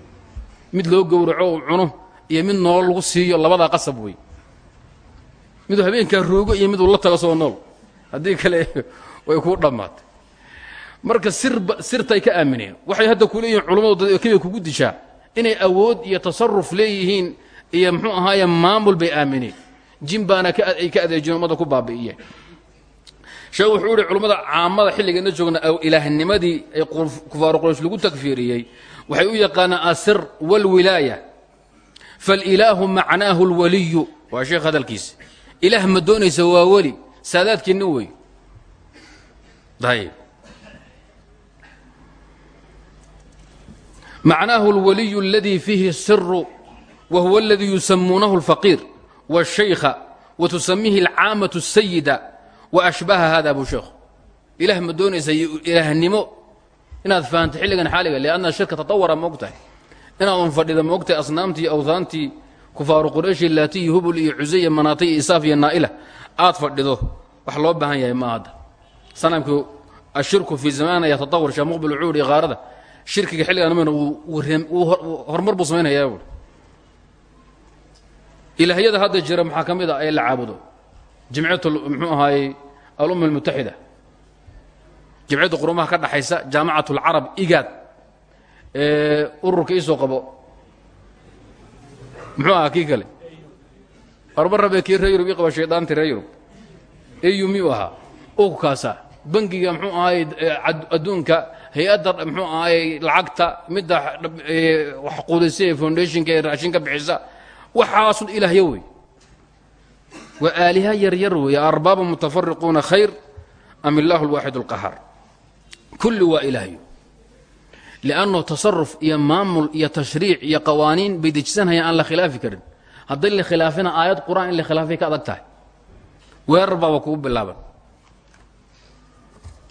Mid loo gowraco uu cuno iyo mid nool lagu siiyo labadaa qasab wey miduu habeenkaa roogo iyo miduu la tago soo nool. Haddii kale way kuu dhammaatay. Marka sirba sirtay ka aamineen. Waxay hadda ku leeyihiin culammadu dad ekibay kugu dishaa. Inay awood iyo tasaruf leeyihiin iyo muxuu ahaaye maamul bay aamineen. Jin baana ay ka adeejiyeen ummadda ku baabi'iyeen. Sheekh wuxuu yihi culummada caamada xilligeena joogna ilaahnimadii ay kufaaru quraysh lagu takfiiriyey. Waxay u yaqaanaan asir walwilaaya falilaahu macnaahu lwaliyu waa sheekh hadalkiisa ilaah ma doonaysa waa weli saadaadkiinna wey ayb macnaahu اlwaliyu اladii fiihi الsiru wa huwa اladii yusamuunahu اlfaqiir wالshaykha wa tusamihi اlcaamaة الsayida waashbaha hada buu sheekhu ilaah ma doonaysa ilaahnimo inaad fahanto xilligan xaaliga lianna shirka tatawara moog tahay inaad un fadhida moog tahay asnaamtii awhaantii kufaaru qurayshi laati iyo hubul iyo cusaya manaata iyo isaaf iyo naa'ila aad fadhido wax loo baahan yahay ma hadda sanamkii ashirku fii zamaana yatatawar sheekh muqbil ucuuri qaarada shirkiga xilligan mayna horumar buu samaynayaa buui hadda jira maxaa ka mid a ee la caabudo. Jimciyatu muxuu ahaayey alumma almutaxida jimciyadda qurumaha ka dhaxaysa jaamacat alcarab igaad ururka iisoo qabo. Muxuu ahaa kii kale? Horba rabe kii ree yurub ii qaba shaydaantii ree yurub. Eu miyuu ahaa? Ugkaasa bangiga muxuu ahaayey adduunka hay'adda muxuu ahaayey lacagta midda wax quudaysa ee foundationka ee raashinka bixisa. Waxaasun ilaahyo wey. Waa aaliha yaryar weeye arbaaba mutafariquuna khayr am illaahu alwaaxid alqahaar kulli waa ilaahyo liannahu tasaruf iyo maamul iyo tashriic iyo qawaaniin bay dejisanhayaan aan la khilaafi karin hadday la khilaafina aayad qur'aan in la khilaafay ka adag tahay weerar baaba kugu bilaaban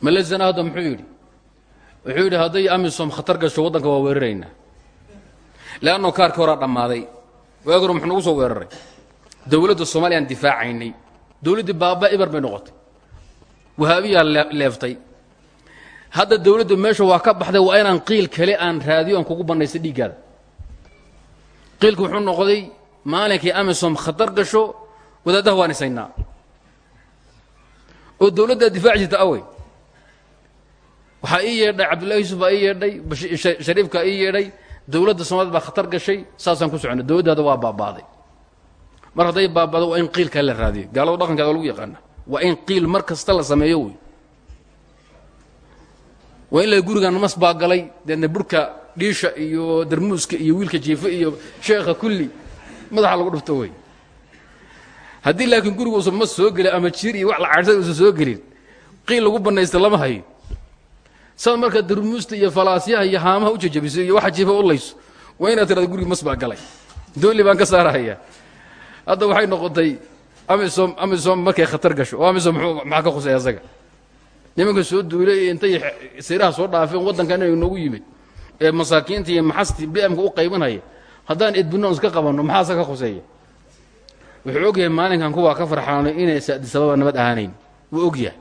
malezana hadda muxuu yidhi wuxuu yidhi hadday amisom khatar gasho waddanka waa weeraraynaa leanno kaarka horaa dhammaaday waagor muxuu nagu soo weeraray dowladda soomaaliyaan difaacaynay dowladdii baaba ibar bay noqotay wahaabiyaa leeftay hadda dowladdu meesha waa ka baxday waa inaan qiil kale aan raadiyo aan kugu bannaysta dhiiggaada. Qiilku wuxuu noqday maalinkii amisom khatar gasho wadaaddaha waan isaynaa. Oo dowladdaa difaaci jirta awey. Waxaa ii yeedhay cabdullahi yuusuf baa ii yeedhay shariifkaa ii yeedhay dowladda soomaalid baa khatar gashay saasaan ku soconnay dowladdaada waa baaba'day mar hadday baaba'do waa in qiil kale la raadiyo. Gaalada dhaqankeeda waa lagu yaqaana waa in qiil mar kasta la sameeyo wey waa in la gurigan mas baa galay deedna burhka dhiisha iyo darmuuska iyo wiilka jiife iyo sheekha kulli madaxa lagu dhufto wey haddii laakiin guriga uusan mas soo gelin ama jiir iyo wax la cadhsan uusan soo gelin qiil lagu bannaysta lama hayo saad markaa darmuusta iyo falaasyaha iyo haamaha u jajabiso iyo waxa jiifa u layso waa inaad tirada guriga mas baa galay. Dooli baan ka saarahaya hadda waxay noqotay amisom amisom markay khatar gasho. Oo amisom maxaa ka khusay asaga nimanka soo duulay intay siraha soo dhaafeen waddankan inay noogu yimid ee masaakiinta iyo maxasti bmka u qaybanhaya haddaan edbinoon iska qabanno maxaa asaga ka khuseeya? Wuxuu ogyahay maalinkan kuwaa ka farxaanay inay sababa nabad ahaanayn. Wuu ogyahay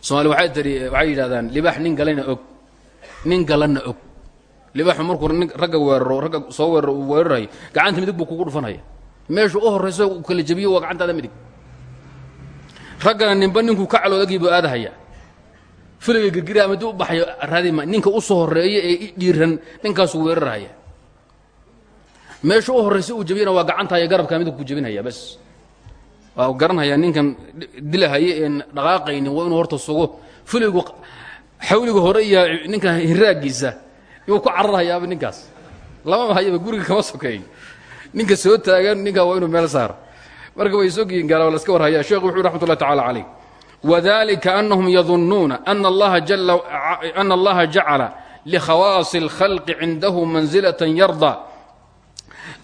somaali waxay tiri waxay yidhahdaan libaax nin galana og nin galanna og. Libaaxu markuu ragga weeraro ragga soo weeraro uu gacanta midig buu kugu dhufanaya. Meeshu u horrayso kala jabiyo waa gacantaada midig raggana ninba ninkuu ka caloodagii buu aadahaya. Filiga girgira ama u baxayo raadima ninka u soo horreeya ee dhiiran ninkaasuu weerarhaya meesha u horraysa uu jabiyana waa gacantaayo garabkaa midug ku jabinhaya bas waa garanhayaa ninkan dilahaya een dhaqaaqaynin waa inuu horta sugo. Filigu xawliga hore iyo ninkan hiraagiisa yuu ku cararhayaaba ninkaas. Lamama hayaba guriga kama sokeeyo ninka soo taagan ninkaa waa inuu meel saaro marka way sogyihin gaala la iska warhaya sheekhu wuxu raxmat ullahi tacala calayh wadalika anahum yadunnuuna ana allaha jacala likhawaasi اlkhalqi cindahu manzilata yarda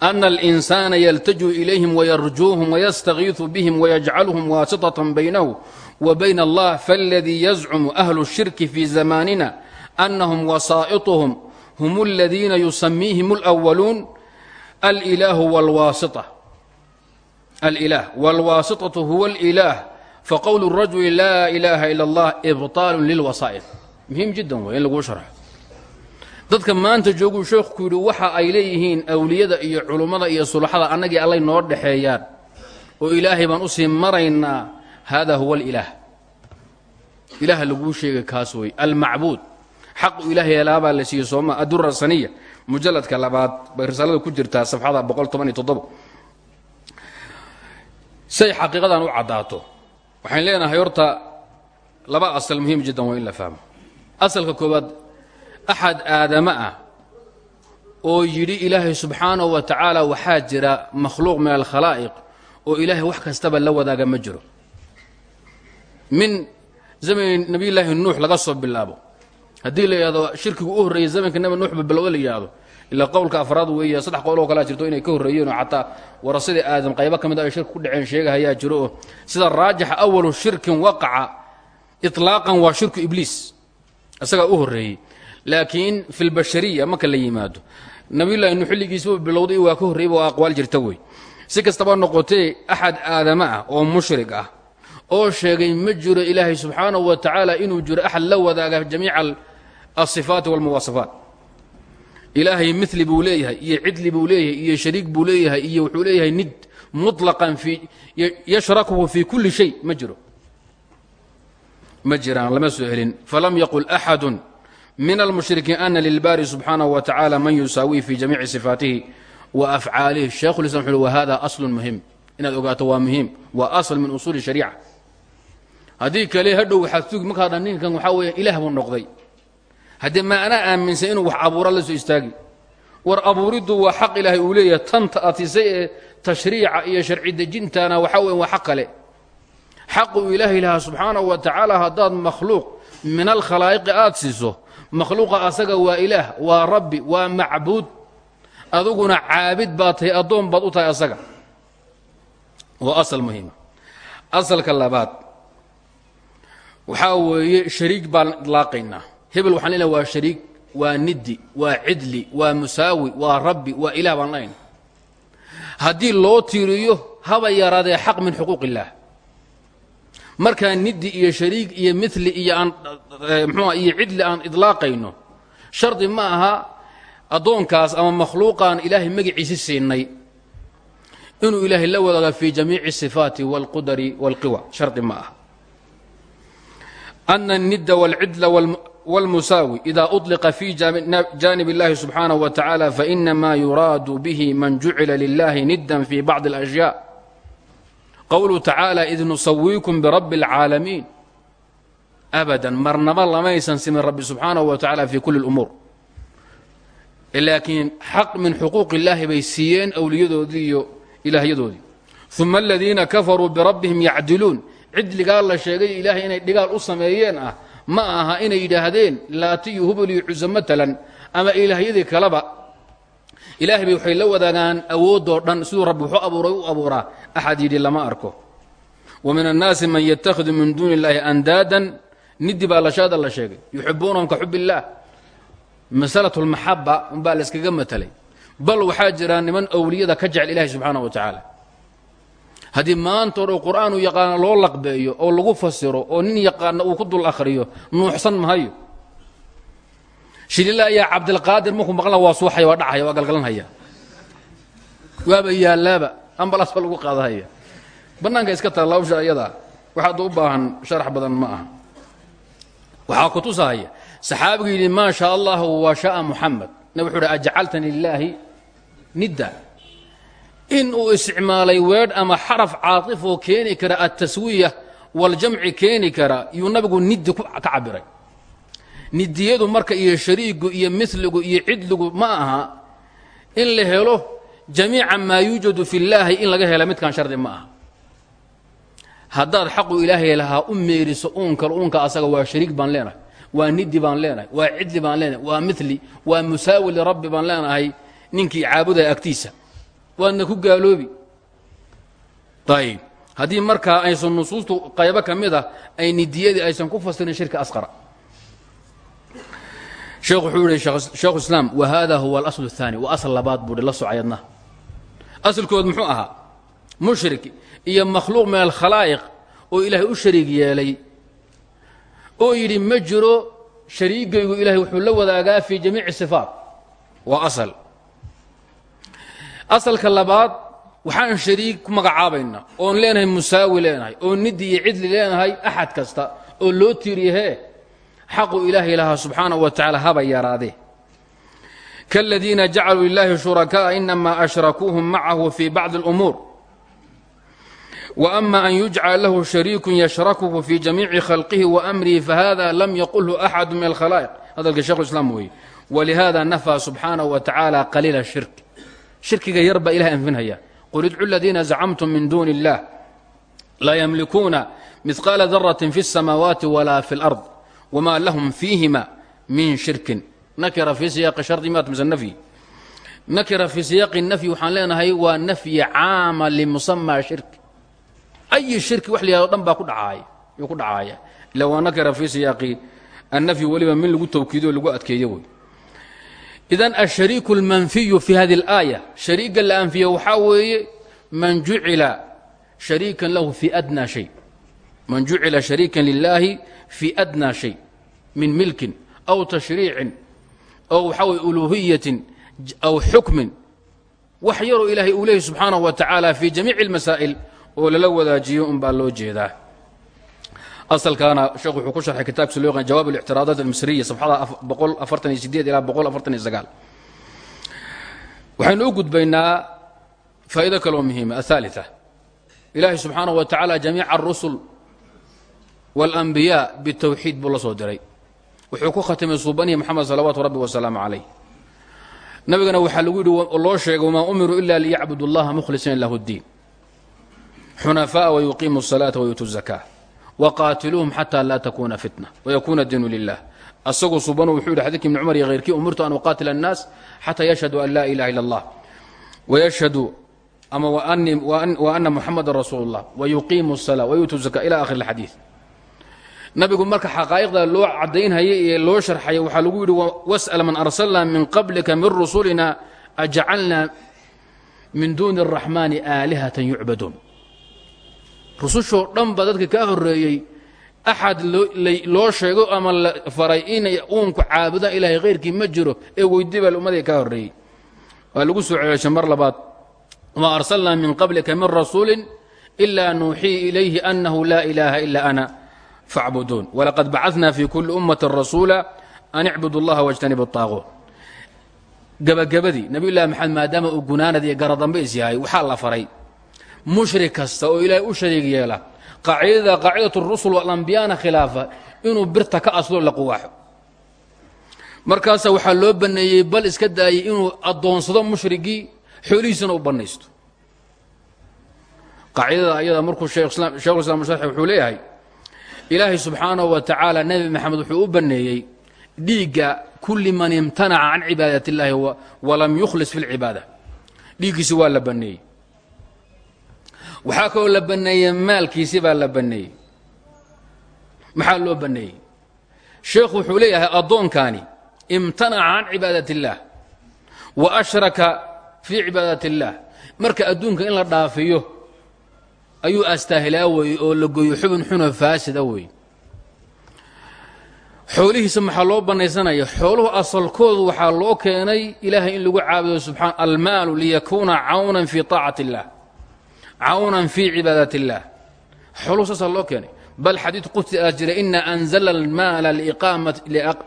أن الإنسان يلتجئ إليهم ويرجوهم ويستغيث بهم ويجعلهم واسطة بينه وبين الله فالذي يزعم أهل الشرك في زماننا أنهم وسائطهم هم الذين يسميهم الأولون الإله والواسطة الإله والواسطة هو الإله فقول الرجل لا إله إلا الله إبطال للوسائط مهم جدا وين لقوا شرح dadka maanta jooguu sheekhu yidhi waxa ay leeyihiin awliyada iyo culummada iyo sulaxada annagii allay noo dhexeeyaan oo ilaahay baan usii maraynaa hada huwa alilaah ilaah laguu sheegay kaas wey almacbuud xaqu ilaahay helaabaa la siiyey sooma addura saniya mujalladka labaad bay risaalada ku jirtaa safxada boqol toban iyo toddoba say xaqiiqadan u caddaato. Waxayn leenahay horta laba asal muhiim jiddan waa in la fahmo. Asalka koowaad axad aadama ah oo yidhi ilaahay subxaanahu wa tacaala waxaa jira makhluuq min alkhalaa'iq oo ilaahay wax kastaba la wadaaga ma jiro. Min zamani nebiyullaahi nuux laga soo bilaabo. Haddii la yidhahdo shirkigu u horreeyey zamanka nebi nuux ba bilowda la yidhahdo ilaa qowlka afraad weeye saddex qowl oo kalea jirto inay ka horreeyeen oo xataa warasadii aadam qaybo ka mid a ay shirki ku dhaceen sheegahayaa jiro oo sida raajixa awalu shirkin waqaca itlaaqan waa shirku ibliis isagaa u horreeyey. Laakiin fi lbashariya marka la yimaado nabiyullahi nu xilligiisba bilowday waa ka horreeyba waa aqwaal jirta wey si kastaba noqotee axad aadama ah oo mushrig ah oo sheegay ma jiro ilaahay subxaanahu wa tacaala inuu jiro axad la wadaaga jamiica asifaati walmuwaasafaat ilaahay mili buu leeyahay iyo cidli buu leeyahay iyo shariik buu leeyahay iyo wuxuu leeyahay nid muطlaqan yashrakuhu fi kulli shay ma jiro. Ma jiraan lama soo helin. Falam yaqul axadu min almushrikiin ana lilbaari subxaanahu wa man yusaawihi fi jamiici sifaatihi wa afcaalihi sheikhu lislam wuxu uhi wahada muhiim. Inaad ogaato waa muhiim waa asl min usuuli shariica. Haddii kale hadhow waxaad sugi markaa dhan ninkan waxaa weeye ilaah buu noqday haddii ma anaa aaminsan inuu wax abuura la soo istaagi war abuuriddu waa xaq ilaahay uu leeyahay. Tanta atisay ee tashriica iyo sharci dejintana waxaa weeye waa xaq kale. Xaq uu ilaahay lahaa subxaanahu wa tacaala haddaad makhluuq min alkhalaa'iqi aad siiso makhluuqa asaga waa ilaah waa rabbi waa macbuud. Aduguna caabid baad tahay addoon baad u tahay asaga. Waa asal muhiima asalka labaad waxaa weeye shariig baan idlaaqaynaa hebel waxaan leeyahay waa shariig waa niddi waa cidli waa musaawi waa rabbi waa ilah baan leyna haddii loo tiiriyo haba yaraadee xaq min xuquuq illaah markaa niddi iyo shariig iyo mili iyo aan mxuua iyo cidli aan idlaaqayno shardi ma aha addoonkaas ama makhluuqaan ilaahay magiciisi siinay inuu ilaahay la wadaaga fi jamiici الصifaati wاlqudari wاlqiwa shardi ma aha أna الnida wاlcidla wاlmusaawi إida أطliqa fi janib اllahi subxaanaه wa taعaalى faإnama yuraadu bihi man jucila lilahi nida fi bacضi الأشhyاء qowluu tacaalى id nusawiikum birabbi اlcaalamiin abadan marnaba lamaysan simin rabbi subxaanaه wa taعala fi kuli اlumuur laakiin xaq min xuquuq illaahi bay siiyeen awliyadoodii iyo ilaahyadoodii uma aladiina kafaruu birabbihim yacdiluun cidligaa la sheegay ilaahay inay dhigaal u sameeyeen ah ma aha inay yidhaahdeen laatiyu hubaliyo cuso matalan ama ilaahyadii kaleba ilaahay bay waxay la wadaagaan awoodoo dhan siduu rabbi wuxuu abuuray u abuuraa. Axad yidhi lama arko. Wa min annaasi man yatakhidu min duuni illaahi andaadan nidi baa lashaada la sheegay. Yuxibuunahum ka xub illaah masalatu lmaxaba unbaa la yskaga matalay. Bal waxaa jira niman awliyada ka jecel ilahi subxaanaه wa tacaala haddii maanta o dhan qur'aan uu yaqaana loo laqbeeyo oo lagu fasiro oo nin yaqaana uu ku dul akhriyo nuuxsan mahayo shilila ayaa cabdilqaadir markuu maqla waa suuxaya waa dhacaya waa galgalanhaya. Waaba yaalaaba ambalaas ba lagu qaadahaya. Bannaanka iska taalla hawsha ayadaa waxaad u baahan sharax badan ma aha. Waxaa ku tusahaya saxaabigu yidhi maa shaa allahu wa sha'a muxamed nab wuxuu uhi ajcaltani lilaahi nidda in uu isticmaalay weedh ama xaraf caaطif oo keeni kara altaswiya waljamci keeni kara yuu nabigu niddi ka cabiray. Nidiyadu marka iyo shariigu iyo miligu iyo cidligu ma aha in la helo jamiica maa yuujadu fi llaahi in laga hela midkan shardi ma aha. Haddaad xaqu ilaahay lahaa u meeriso uun kale uunka asaga waa shariik baan leenahay waa nidi baan leenahay waa cidli baan leenahay waa mili waa musaawi lirabbi baan leenahay ninkii caabudaya agtiisa waadna ku gaaloobi ayb haddii markaa aysan nusuustu qaybo ka mid a ay nidiyadii aysan ku fasirin shirka asqara sheekh wuxuu yihi sheekhu islaam wa hada huwa alasl الثaani waa asl labaad buu hi la socayadna asalkood muxuu ahaa mushrik iyo makhluuq min alkhalaa'iq oo ilaahay u shariig yeelay oo yidhi ma jiro shariigaygu ilahay wuxuu la wadaagaa fi jamiici sifaat waa asal asalka labaad waxaan shariig ku magacaabayna oon leenahay musaawi leenahay oo nidi iyo cidli leenahay axad kasta oo loo tiiriyahee xaqu ilaahay lahaa subxaanaه wa tacaala haba yaraadee kاladiina jacaluu lilahi shurakaءa inama ashrakuuhum macahu fi bacضi اlأmuur وأma an yujcal lahu shariiku yashrakuhu fi jamiici khalqihi وأmrihi fahada lam yaqulhu أxad min اlkhalaa'iq hadalka shekhu islaam weeye walihada nafى subxaanaه wa tacaala qaliila shirk shirkiga yar baa ilahay anfinhaya qul idcu ladiina zacamtum min duuni اllah laa ymlikuuna mihqaala daraة fi الsamaawaati wala fi اlأrض wma lahum fiihima min shirkin nakira fii siyaaqi shardi maat mise nafyi nakira fii siyaaqi nafyi waxaan leenahay waa nafyi caama limusamaa shirki ayi shirki wax la yahado dhan baa ku dhacaaya yuu ku dhacaaya ila waa nakira fii siyaaqi annafyi weliba min lagu tawkiido o lagu adkeeyo wey idan ashariiku اlmanfiyu fi hadi اlaaya shariiga la anfiya waxaa weeye man jucila shariikan lahu fi adnaa shay man jucila shariikan lilahi fi adnaa shay min milkin aw tashriicin aw waxaa weye uluuhiyatin aw xukmin wax yaroo ilaahay uu leeyahy subxaanahu wa tacaala fi jamiici اlmasaa'il oo lala wadaajiyo un baa loo jeedaa asalkaana sheekhu wuxuu ku sharxay kitaabkiisa loo yaqaan jawaab اlictiraadaat almisriya safxada boqol afartan iyo sideed ilaa boqol afartan iyo sagaal waxaynu u gudbaynaa faa'ido kaloo muhiima aلثaaliثة ilaahay subxaanaه wa tacaala jamiica الrusul wاlanbiyaa bitowxiid buu la soo diray wuxuu ku khatimay suubanihi moxamed salawaatu rabbi wasalaamu calayh nabigana waxaa lagu yidhi loo sheegay wamaa umiruu ila liyacbudu اllaha mukhlisiina lahu اddiin xunafaءa wayuqiimu الsalaaةa wayuutu الzakaa waqaatiluuhum xata laa takuuna fitna wayakuuna diinu lilah asagu subanu wuxuu yidhi xadidki ibni cumar iyo hayrkii umirtu an uqaatila الnaas xata yashhadu an laa ilaha illa اllah wayashhadu ama wa ana muxamadan rasuul اllah wayuqiimu الsalaa wayuutu zaka ila akhir اlxadiid nabigu marka xaqaa'iqda loo cadaynhayay ee loo sharxaya waxaa lagu yidhi wasأl man arsalna min qablika min rusulina ajcalna min duuni الraxmaani aalihatan yucbaduun rusushoo dhan ba dadka ka horreeyey axad loo sheego ama la faray inay uunku caabudaan ilaahay khayrkii ma jiro ee weydii baa ummadii ka horreeyey waa lagu soo ceeesha mar labaad. Wma arsalnaa min qablika min rasuulin ilaa nuuxii ilayhi annahu laa ilaaha ilaa ana facbuduun walaqad bacadnaa fii kulli ummatin rasuula an icbudu allaha wajtanib taaquut. Gabagabadii nabiyullahi maxamed maadaama uu gunaanad garadambe is yahay waxaa la faray mushrik kasta oo ilaahay u shariig yeela. Qaacidada qaacidat rusul walambiyaana khilaafa inuu birta ka aslo la quwaaxo. Markaasa waxaa loo banneeyey bal iska daayey inuu addoonsado mushrigii xoolihiisana u bannaysto. Qaacidada ayada markuu shekhulislam sharxi wuxuu leeyahay ilaahay subxaanahu wa tacaala nebi maxamed wuxuu u banneeyey dhiigga kulli man imtanaca can cibaadat اllaahi walam yukhlis fi اlcibaada dhiiggiisi waa la banneeyey waxaa kaloo la baneeyey maalkiisi baa la baneeyey maxaa loo baneeyey sheekhu wuxuu leeyahay addoonkaani imtanaca can cibaadat illaah wa ashraka fii cibaadat illaah marka adduunka in la dhaafiyo ayuu astaahilaa weye oo la goyo xubin xunoo faasida weye xoolihiisa maxaa loo bannaysanaya xooluhu asalkoodu waxaa loo keenay ilaahay in lagu caabudo subxaan almaalu liyakuuna cawnan fii taacati illaah cawnan fii cibaadat اllah xooluhu saasaa loo keenay bal xadiid qudsi aa jira ina anzala almaala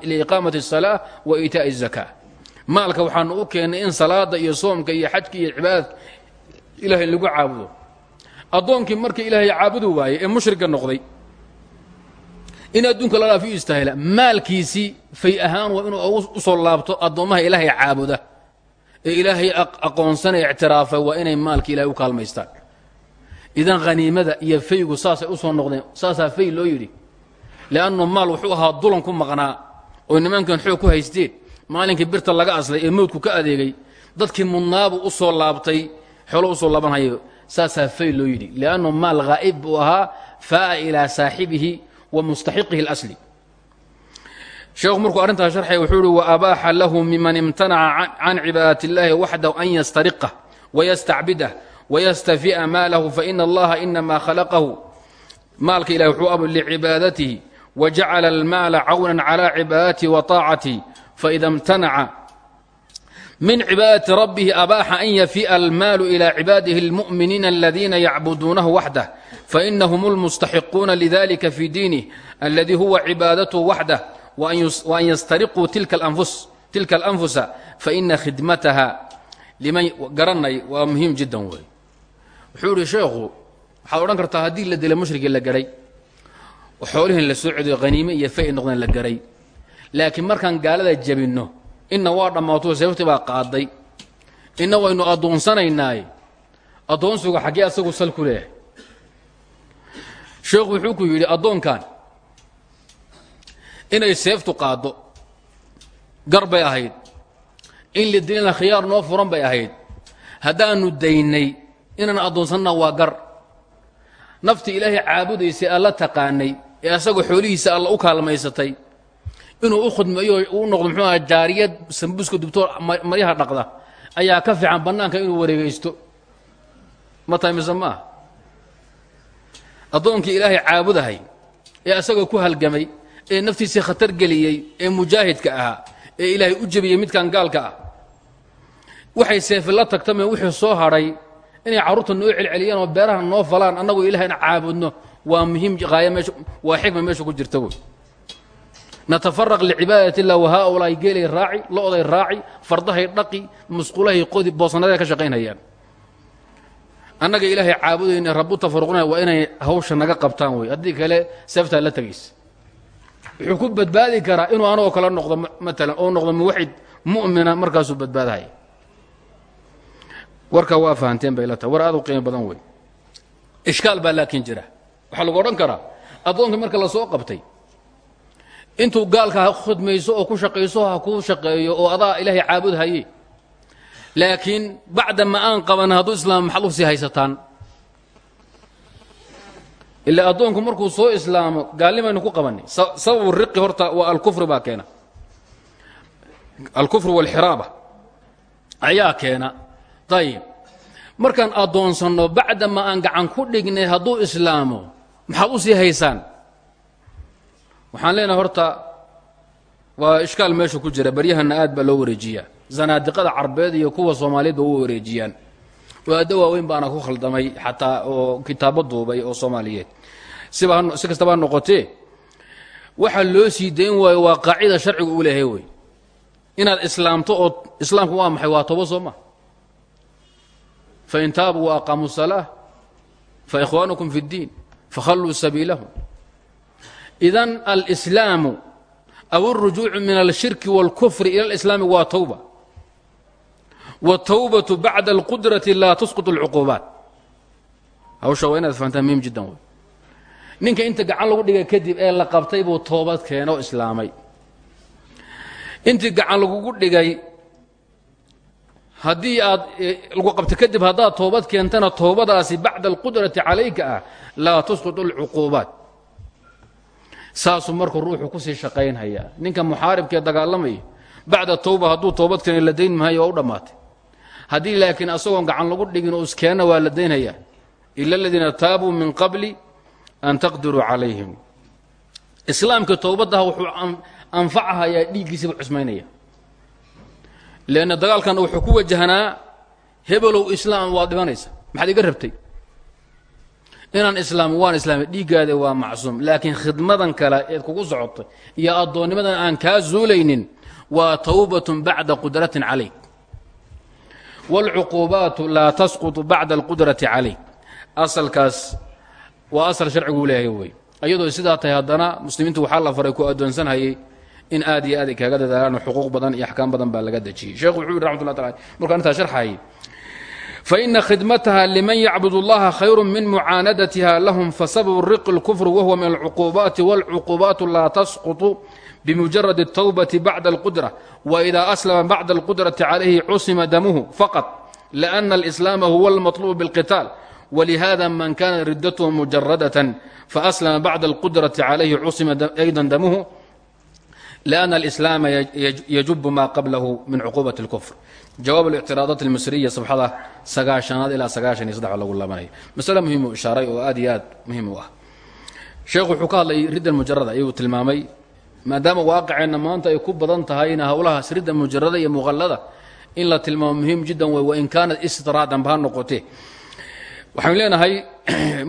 liiqaamati الsalaaة wa iitaaءi الzaka maalka waxaanu u keennay in salaada iyo soomka iyo xajka iyo cibaadad ilahay lagu caabudo addoonkii markii ilaahay caabudi waayey ee mushriga noqday in adduunka la dhaafiyu istaahila maalkiisii fay ahaan waa inuu u soo laabto addoommaha ilaahay caabuda ee ilaahay aqoonsanaya ictiraafay waa inay maalka ilahay u kaalmaystaan idan haniimada iyo faygu saasay u soo noqdeen saasaa fay loo yidhi. Leannu maal wuxuu ahaa dulan ku maqnaa oo nimankan xoog ku haysteen maalinkii birta laga aslay ee mawdku ka adeegay dadkii mudnaabu u soo laabtay xoolo u soo laabanhayo saasaa fay loo yidhi. Liannu maal haa'ib buu ahaa faa'a ilaa saaxibihi wa mustaxiqihi اlasli sheekhu markuu arrintaas sharxaya wuxuu ihi wa abaaxa lahu miman imtanaca can cibaadat اllahi waxdahu an yastariqah wayastacbidah wayastafia maalahu faina allaha inamaa khalaqahu maalka ilahi wuxuu amr licibaadatihi wajacala almaala cawnan cala cibaadatihi wa taacatihi faida mtanaca min cibaadati rabbihi abaaxa an yafia almaalu ila cibaadihi اlmu'miniina aladiina yacbuduunahu waxdah fainahum اlmustaxiquuna lidalika fii diinih aladii huwa cibaadatuhu waxdah waan yastariquu tilka alanfusa faina khidmataha liman garanay waa muhiim jiddan wey wuxuu idhi sheekhu waxaad odhan kartaa haddii la dila mushrigii la garay xoolihin la soo cediyo haniime iyo fay noqdeen la garay. Laakiin markaan gaalada jabinno inna waa dhammaato seeftii baa qaaday. Inna waynu addoonsanaynaaye addoonsigu xaggee asagu sal ku leeyahay sheekhu wuxuu ku yidhi addoonkan inay seeftu qaaddo gar bay ahayd. In la dilina khiyaar noo furan bay ahayd. Haddaannu daynay inaan addoonsannaa waa gar. Naftii ilaahay caabudaysay alla taqaanay ee asagoo xoolihiisa alla u kaalmaysatay. Inuu u khudmeeyo uu noqdo muxuu aha jaariyad sambuuska dubtoo maryaha dhaqda ayaa ka fiican bannaanka inuu wareegaysto. Ma tahay mise maaha addoonkii ilaahay caabudahay ee asagoo ku halgamay ee naftiisii khatar geliyey ee mujaahidka ahaa ee ilaahay u jebiyey midkan gaalka ah. Waxay seefi la tagtameen wixii soo hadhay inay carruurta noo celceliyaan oo beeraha noo falaan annagu ilaahayna caabudno. Waa muhiim haaya meesha waa xikma meesha ku jirta wey natafaraq licibaadati illah wahaa-ulaahi geelay raaci lo-day raaci fardahay dhaqi musqulahay qodi boosanaday ka shaqaynayaan. Annaga ilaahay caabudayna rabu tafaruqnaya waa inay hawsha naga qabtaan wey. Haddii kale seeftaa la tegaysa wuxuu ku badbaadi karaa inuu anagoo kale noqdo maalan oo noqdo muwaxid mu'mina markaasuu badbaadahaya warkaa waa fahanteen bay la tahay. War aad u qiimo badan wey ishkaal baa laakiin jira. Waxaa lagu odhan karaa addoonkii marka la soo qabtay intuu gaalka ha khidmayso oo ku shaqayso ha kuu shaqeeyo oo adaa ilaahay caabud haye laakiin bacda ma aan qabanin hadduu islaam maxaad u sii haysataan. Ilaa addoonku markuu soo islaamo gaalnimaynu ku qabanay sababu riqi horta waa alkufri baa keena. Alkufr walxiraaba. Ayaa keena ayib markaan addoonsanno bacda ma aan gacan ku dhignay hadduu islaamo maxaad u sii haysaan? Waxaan leenahay horta waa ishkaal meesha ku jira. Baryahana aad baa loo wareejiyaa. Zanaadiqada carbeed iyo kuwa soomaaliyeed ba u wareejiyaan. Waado waaweyn baana ku khaldamay xataa oo kitaabo duubay oo soomaaliyeed. Siba si kastaba noqotee waxa loo sii dayn waayo waa qaacida sharcigu u leehay wey inaad islaamto oo islaamku waa maxay waa tobo soo fain taabuu wa aqaamuu salaa fa ikhwaanukum fi اddiin fakhalluu sabiilahum idan alslaamu aw اlrujuucu min alshirki wاlkufri ila اlislaami waa towba wالtowbaةu bacda اlqudrati laa tusqط اlcuquubaat hawsha waa inaad fahantaan muhim jiddan wey ninka inta gacan lagu dhigay kadib ee la qabtay buu toobad keenoo islaamay intii gacan lagugu dhigay haddii aad lagu qabto kadib haddaad toobad keentana toobadaasi bacda alqudrati calayka ah laa tusqط اlcuquubaat saasuu markuu ruuxu ku sii shaqaynhayaa ninka muxaaribkee dagaalamaya bacda towba hadduu toobad keena la dayn maayo waa u dhammaatay. Haddii laakiin asagoon gacan lagu dhigin oo iskeenna waa la daynhayaa ila aladiina taabuu min qabli an taqdiruu calayhim. Islaamka towbaddaha wuxuu anfacahayaa dhiiggiisiiba cusmaynaya leanna dagaalkan wuxuu ku wajahnaa hebelow islaam waad dhimanaysa maxaad iga rabtay inaan islaamo waan islaamay dhiiggaada waa macsuum laakiin khidmadan kale eed kugu socotay iyo addoonnimadan aan kaa zuulaynin waa towbatun bacda qudratin calayk wاlcuquubaatu laa tasqutu bacda alqudrati calayk asalkaas waa asal sharciguu leeyahay wey iyadoo sidaa tahay haddana muslimiintu waxaa la faray ku addoonsanhayay in aad iyo aad ay kaaga dadaalaan xuquuq badan iyo axkaam badan baa laga dejiyey sheekhu wuxuu yidhi raxmat llah taala markaan intaa sharxayay faina khidmataha liman yacbud اllaha khayru min mucaanadatiha lahum fasababu riqi اlkufr wahuwa min alcuquubaati wاlcuquubaatu laa tasqutu bmujarad الtwbة bacda اlqudرة وإida أslma bacda اlqudرaةi عalayhi cusima damuhu faqط لأna الإslaama huwa اlmaطluب bاlqitaal ولihada man kana ridathu mujaradaة faأslma bacda اlqudرaةi عalayhi cusima أyضا damuhu لأna الإslaama yajub ma qablahu min cuqubaة الكfr jawaab الاctiraadaat اlmisriya sabxada sagaashanaad ilaa sagaashan iyo saddex lagu labanaya masale muhimu ishaaray oo aad iyo aad muhiim u ah sheekhu wuxuu ka hadlay ridda mujarada ayuu tilmaamay maadaama waaqiceenna maanta ay ku badan tahayna howlaha sridda mujarada iyo muqallada in la tilmaamo muhiim jiddan wey wain kaanat istidraadan ba ha noqotee waxaynu leenahay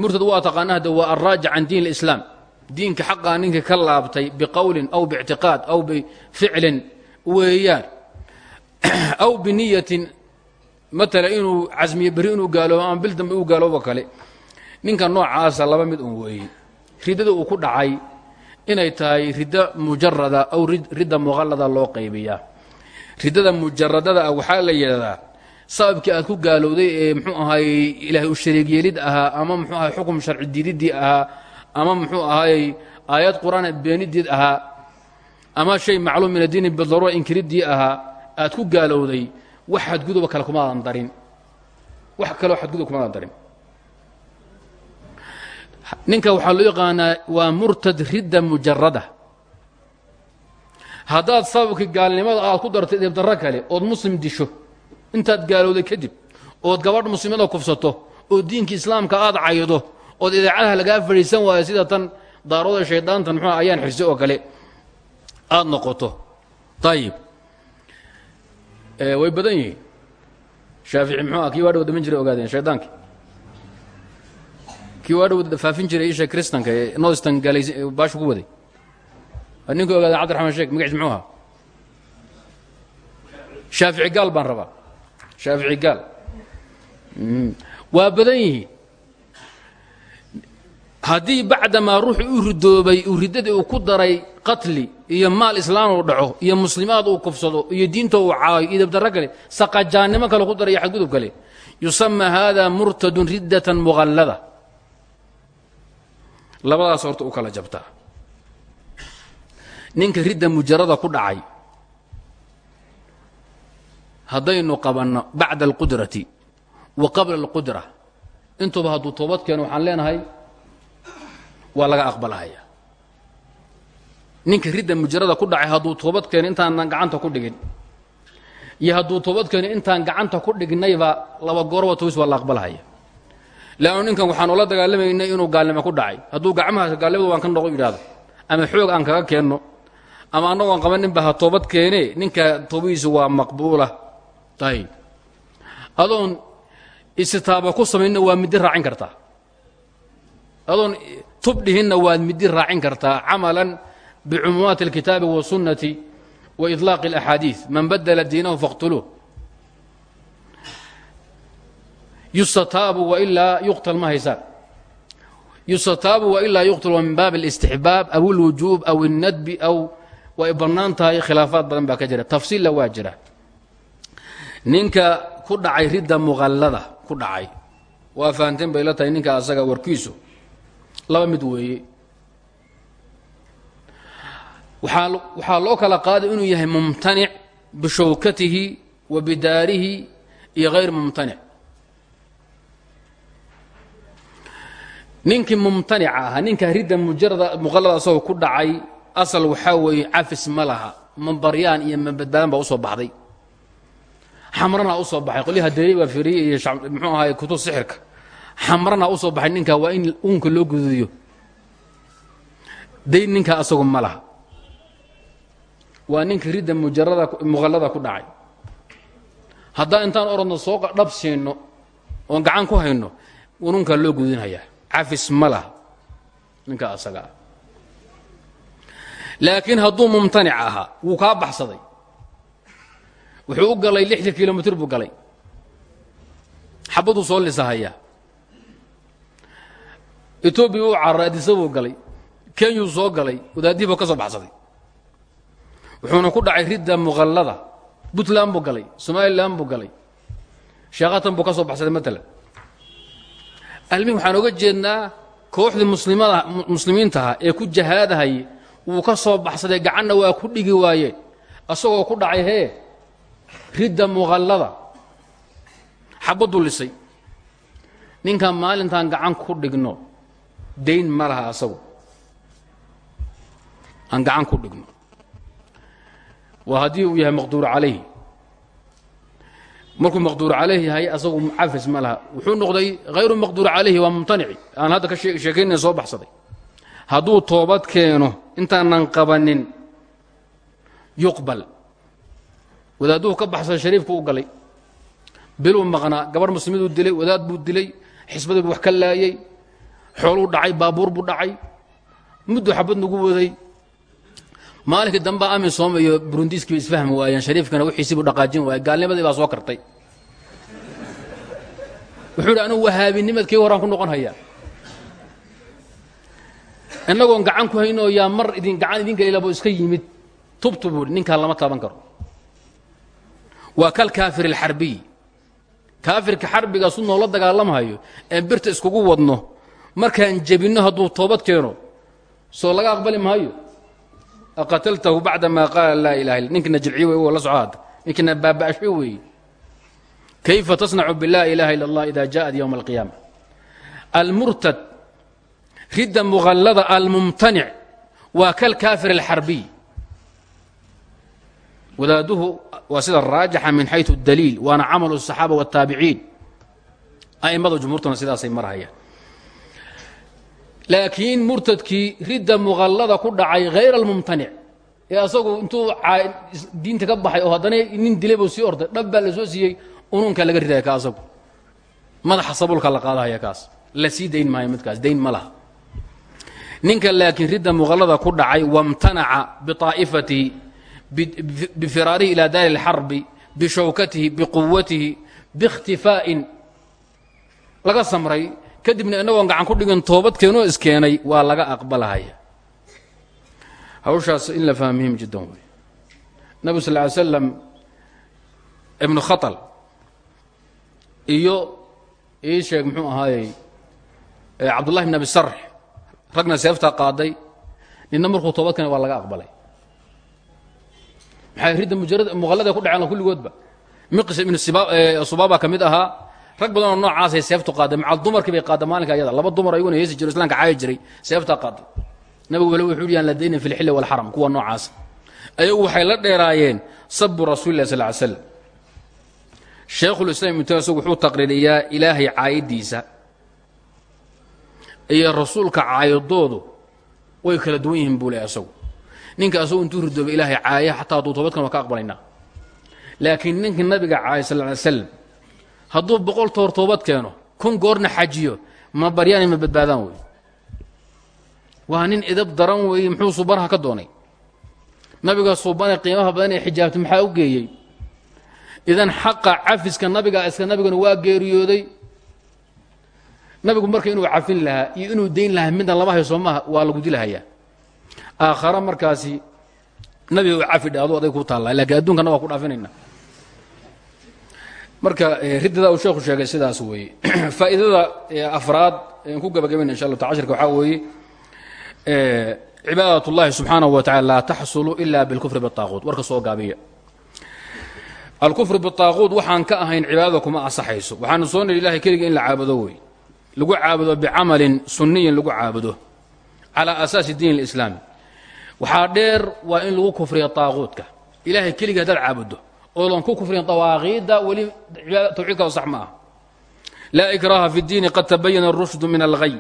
murtad waa taqaana hade waa alraajic can diin اlislaam diinka xaqaa ninka ka laabtay biqowlin aw biictiqaad aw bificlin weeyaan. Aw biniyatin matala inuu casmiye beri inuu gaaloobo ama bil dambe uu gaaloobo kale ninka noocaasa laba mid un weeye ridada uu ku dhacay inay tahay riddo mujarada aw ridda muqallada loo qaybiyaa. Riddada mujaradada ah la yidhahdaa sababkii aad ku gaalowday ee muxuu ahaayey ilaahay u shariig yeelid ahaa ama muxuu ahay xukum sharci diididdii ahaa ama muxuu ahaayey aayad qur'aan beenideed ahaa. Ama shay macluum min addiini bidaruura inkiriddii ahaa. Aad ku gaalowday wax xadguduba kale kumaadan darin. Wax kaleo xadgudub kumaadan darin. Ninka waxaa loo yaqaanaa waa murtad ridda mujarada haddaad sababkii gaalnimada aad ku dartay deebdarro kale ood muslim disho intaad gaalowday kadib ood gabadh muslimada kufsato oo diinka islaamka aad caydo ood idaacadaha lagaa fadhiisan waayo sida tan daarooda shaydaantan muxuu ayaan xirsi oo kale aad noqoto. Ayib way badan yihiin. Shaafici muxuu kii waa dhow daman jiray ogaadeen shaydaanki kii waa dhow faafin jiray isha kristanka ee noistan gaalays baashu ku waday. Ninka ogaadeen cabdiraxmaan sheek magaciis muxuu ahaa? Shaafici gaal baan rabaa. Shaafici gaal. Waa badan yihiin haddii bacdamaa ruuxu u ridoobay uu riddadii uu ku daray qatli iyo maal islaam uu dhaco iyo muslimaad uu kufsado iyo diinta uu caayo iyo dabdarro kale saqajaannimo kale ku daray xadgudub kale yusama hada murtadun riddatan muqallada. Labadaas horta u kala jabtaa. Ninka ridda mujarada ku dhacay haddaynu qabanno bacda alqudrati wa qabla alqudra intuuba hadduu toobad keeno waxaan leenahay waa laga aqbalahaya ninka ridda mujarada ku dhacay hadduu toobad keeno intaanan gacanta ku dhigin iyo hadduu toobad keeno intaan gacanta ku dhignayba laba goorba tobis waa la aqbalahaya leannu ninkan waxaan ula dagaalamaynay inuu gaalnimo ku dhacay. Hadduu gacmahaas gaalnimadu waan ka noqo yidhahdo ama xoog aan kaga keenno ama annagoon qabaninba ha toobad keene ninka toobadiisu waa maqbuula. Ayib adoon istitaaba ku samaynna waa middi raacin kartaa. Adoon tub dhihinna waad middi raacin kartaa camalan bicumuumaati alkitaabi wasunnati wa idlaaqi alaxaadiid man badala diinahu faqtuluuh. Yustataabu wailaa yuqtal ma haysaan yustataabu wailaa yuqtal waa min baab alistixbaab aw alwujuub aw alnadbi aw way bannaan tahay khilaafaad badan baa ka jira. Tafsiilla waa jira. Ninka ku dhacay ridda muqallada ku dhacay. Waa fahanteen bay la tahay ninka asaga warkiisu laba mid weeye. Waxaa waxaa loo kala qaaday inuu yahay mumtanic bishawkatihi wa bidaarihi iyo hayr mumtanic. Ninkii mumtanica ahaa ninka ridda mujarada muqallada asagoo ku dhacay asal waxaa weeye cafis ma laha iyo mabadbaadan baa u soo baxday. Xamrana u soo baxay qolyaha deeri baa firiye iyo muxuu ahaay kutub sixirka xamrana u soo baxay ninka waa in uunka loo gududiyo dayn ninkaa asagu ma laha. Waa ninka ridda mujarada muqallada ku dhacay. Haddaan intaan orodno soo dhab siino oon gacan ku hayno ununkaa loo gududinhayaa cafis ma laha ninka asaga ah. Laakiin hadduu mumtanic ahaa wuu kaa baxsaday. Wuxuu u galay lixdan kilomitr buu galay. Xabaduu soo lisahayaa etoobiya u cararay adisa buu galay kenyuu soo galay. Wadaadihii buu ka soo baxsaday. Wuxuuna ku dhacay ridda muqallada puntland buu galay. Somalilan buu galay. Sheekhatan buu ka soo baxsaday matalan almihim waxaan oga jeednaa kooxdii muslimada muslimiintaha ee ku jahaadahayay wuu ka soo baxsaday gacanna waa ku dhigi waayeen asagoo ku dhacay hee ridda muqallada xabaddu lisay ninkan maalintaan gacan ku dhigno dayn ma laha asagu. Aan gacan ku dhigno. Waa haddii uu yahay maqduur calayhi. Markuu maqduur calayh yahay asagu cafis ma laha. Wuxuu noqday hayru maqduur calayhi waa mumtanici aan hadda ka sheekaynaya soo baxsaday. Hadduu toobad keeno intaanan qabanin yuqbal. Wadaaduhu ka baxsan shariifku u galay. Biluu maqnaa gabarh muslimiiduu dilay wadaad buu dilay xisbadii wax ka laayey xooluu dhacay baabuur buu dhacay. Muddu xabad nagu waday. Maalinkii dambaa amisom iyo burundiiskiiba isfahmi waayeen. Shariifkana wixiisii buu dhaqaajin waayey. Gaalnimadii baa soo kartay. Wuxuu idhi anugu wahaabinimadkii horaan ku noqon hayaa. Gacan ku hayno yaa mar idin gacan idin gelilabo iska yimid. Tubtu buu lama taaban karo. Waa kal kaafir alxarbiy kaafirka xarbiga su noola dagaalamahayo een birta iskugu wadno markaan jebinno hadduu toobad keeno soo laga aqbali maayo aqataltahu bacda maa qaala laa ilaha illa ninkina jilciy wey la soco hadda ninkina baaba'asho weeye kayfa tasnacu bilaa ilaha illa allah ida jaءat ywma alqiyaama almurtad ridda muqallada almumtanic waa kalkaafir alxarbiy wadaaduhu waa sida raajixa min xayثu اdaliil waana camalu الصaxaaba wالtaabiciin a'immada jumhuurtuna sidaasay marhayaan laakiin murtadkii ridda muqallada ku dhacay hayr almumtanic ee asagu intuu diinta ka baxay oo haddana nin dilay buu sii orday dhab baa la soo siiyey ununkaa laga ridaya ka asagu madaxa sabulka la qaadahaya kaas la sii dayn maayo midkaas dayn ma laha ninka laakiin ridda muqallada ku dhacay wamtanaca biطaa'ifatihi bifiraarihi ilaa daari اlxarbi bishawkatihi biquwatihi biاkhtifaa'in laga samray kadibna inagoon gacan ku dhigin toobadkeenoo iskeenay waa laga aqbalahaya hawshaas in la muhiim jiddan wey nabigu sal ly slam ibnu khatal iyo ii sheeg muxuu ahaayey cabdullahi bn abi sarx ragna seeftaa qaaday ninna markuu toobad keena waa laga aqbalay. Maxay ridda mujarad muqallada ku dhaceen kulligoodba? Miqs ibnu subaaba ka ahaa rag badanoo noocaasay seeftu qaadday macal dumarkii bay qaadda maalinka ayada. Laba dumar ayaguna heesi jiro islaamka caayi jiray seeftaa qaadday nabigu wale wuxuu yaan la daynin fi lxilli walxaram kuwa noocaas. Ayagu waxay la dheeraayeen sabu rasuuli lah sal ly slam sheekhulislaam ibnu wuxuu taqriiriyaa ilaahay caayadiisa iyo rasuulka caayadoodu way kala duwan yihiin buu le asagu. Ninka asagu intuu ridooba ilaahay caaya xataa hadduu toobadkan ka aqbalaynaa laakiin ninka nabiga caaya sal ly slam hadduu boqol toor toobad keeno kun goorna xajiyo ma baryaani ma badbaadaan wey waa nin idab daran weeye muxuu suubanaha ka doonay? Nabiga suubane qiimaha badan ee xijaabta maxaa u geeyey? Idan xaqa cafiska nabiga iska nabiguna waa geeriyooday. Nabigu marka inuu cafin lahaa iyo inuu dayn lahaa midna lama hayso maaha waa lagu dilahayaa. Aakhara markaasi nabiga u cafi dhe aday ku taallaa lakiin addunkana waa ku dhaafinayna marka ridada uu sheekhu sheegay sidaas weeye faa'iidada afraad n ku gabagabayna insha allah ta cashirka waxaa weeye cibaadat اllahi subxaanaه wa tacala laa taxsulu ila biاlkufri bالطaaquut warka soo gaabiya alkufr bالطaaquut waxaan ka ahayn cibaadada kuma asaxayso waxaanu soo niri ilahay keliga in la caabudo wey lagu caabudo bicamalin suniyin lagu caabudo calى asaasi diin اlislaami waxaa dheer waa in lagu kufriya طaaquutka ilahay keliga haddaad caabudo oodan ku kufriyan dawaaqiidda weli tawxiidka sax ma ah laa ikraha fi اdiini qad tabayana الrushdu min algay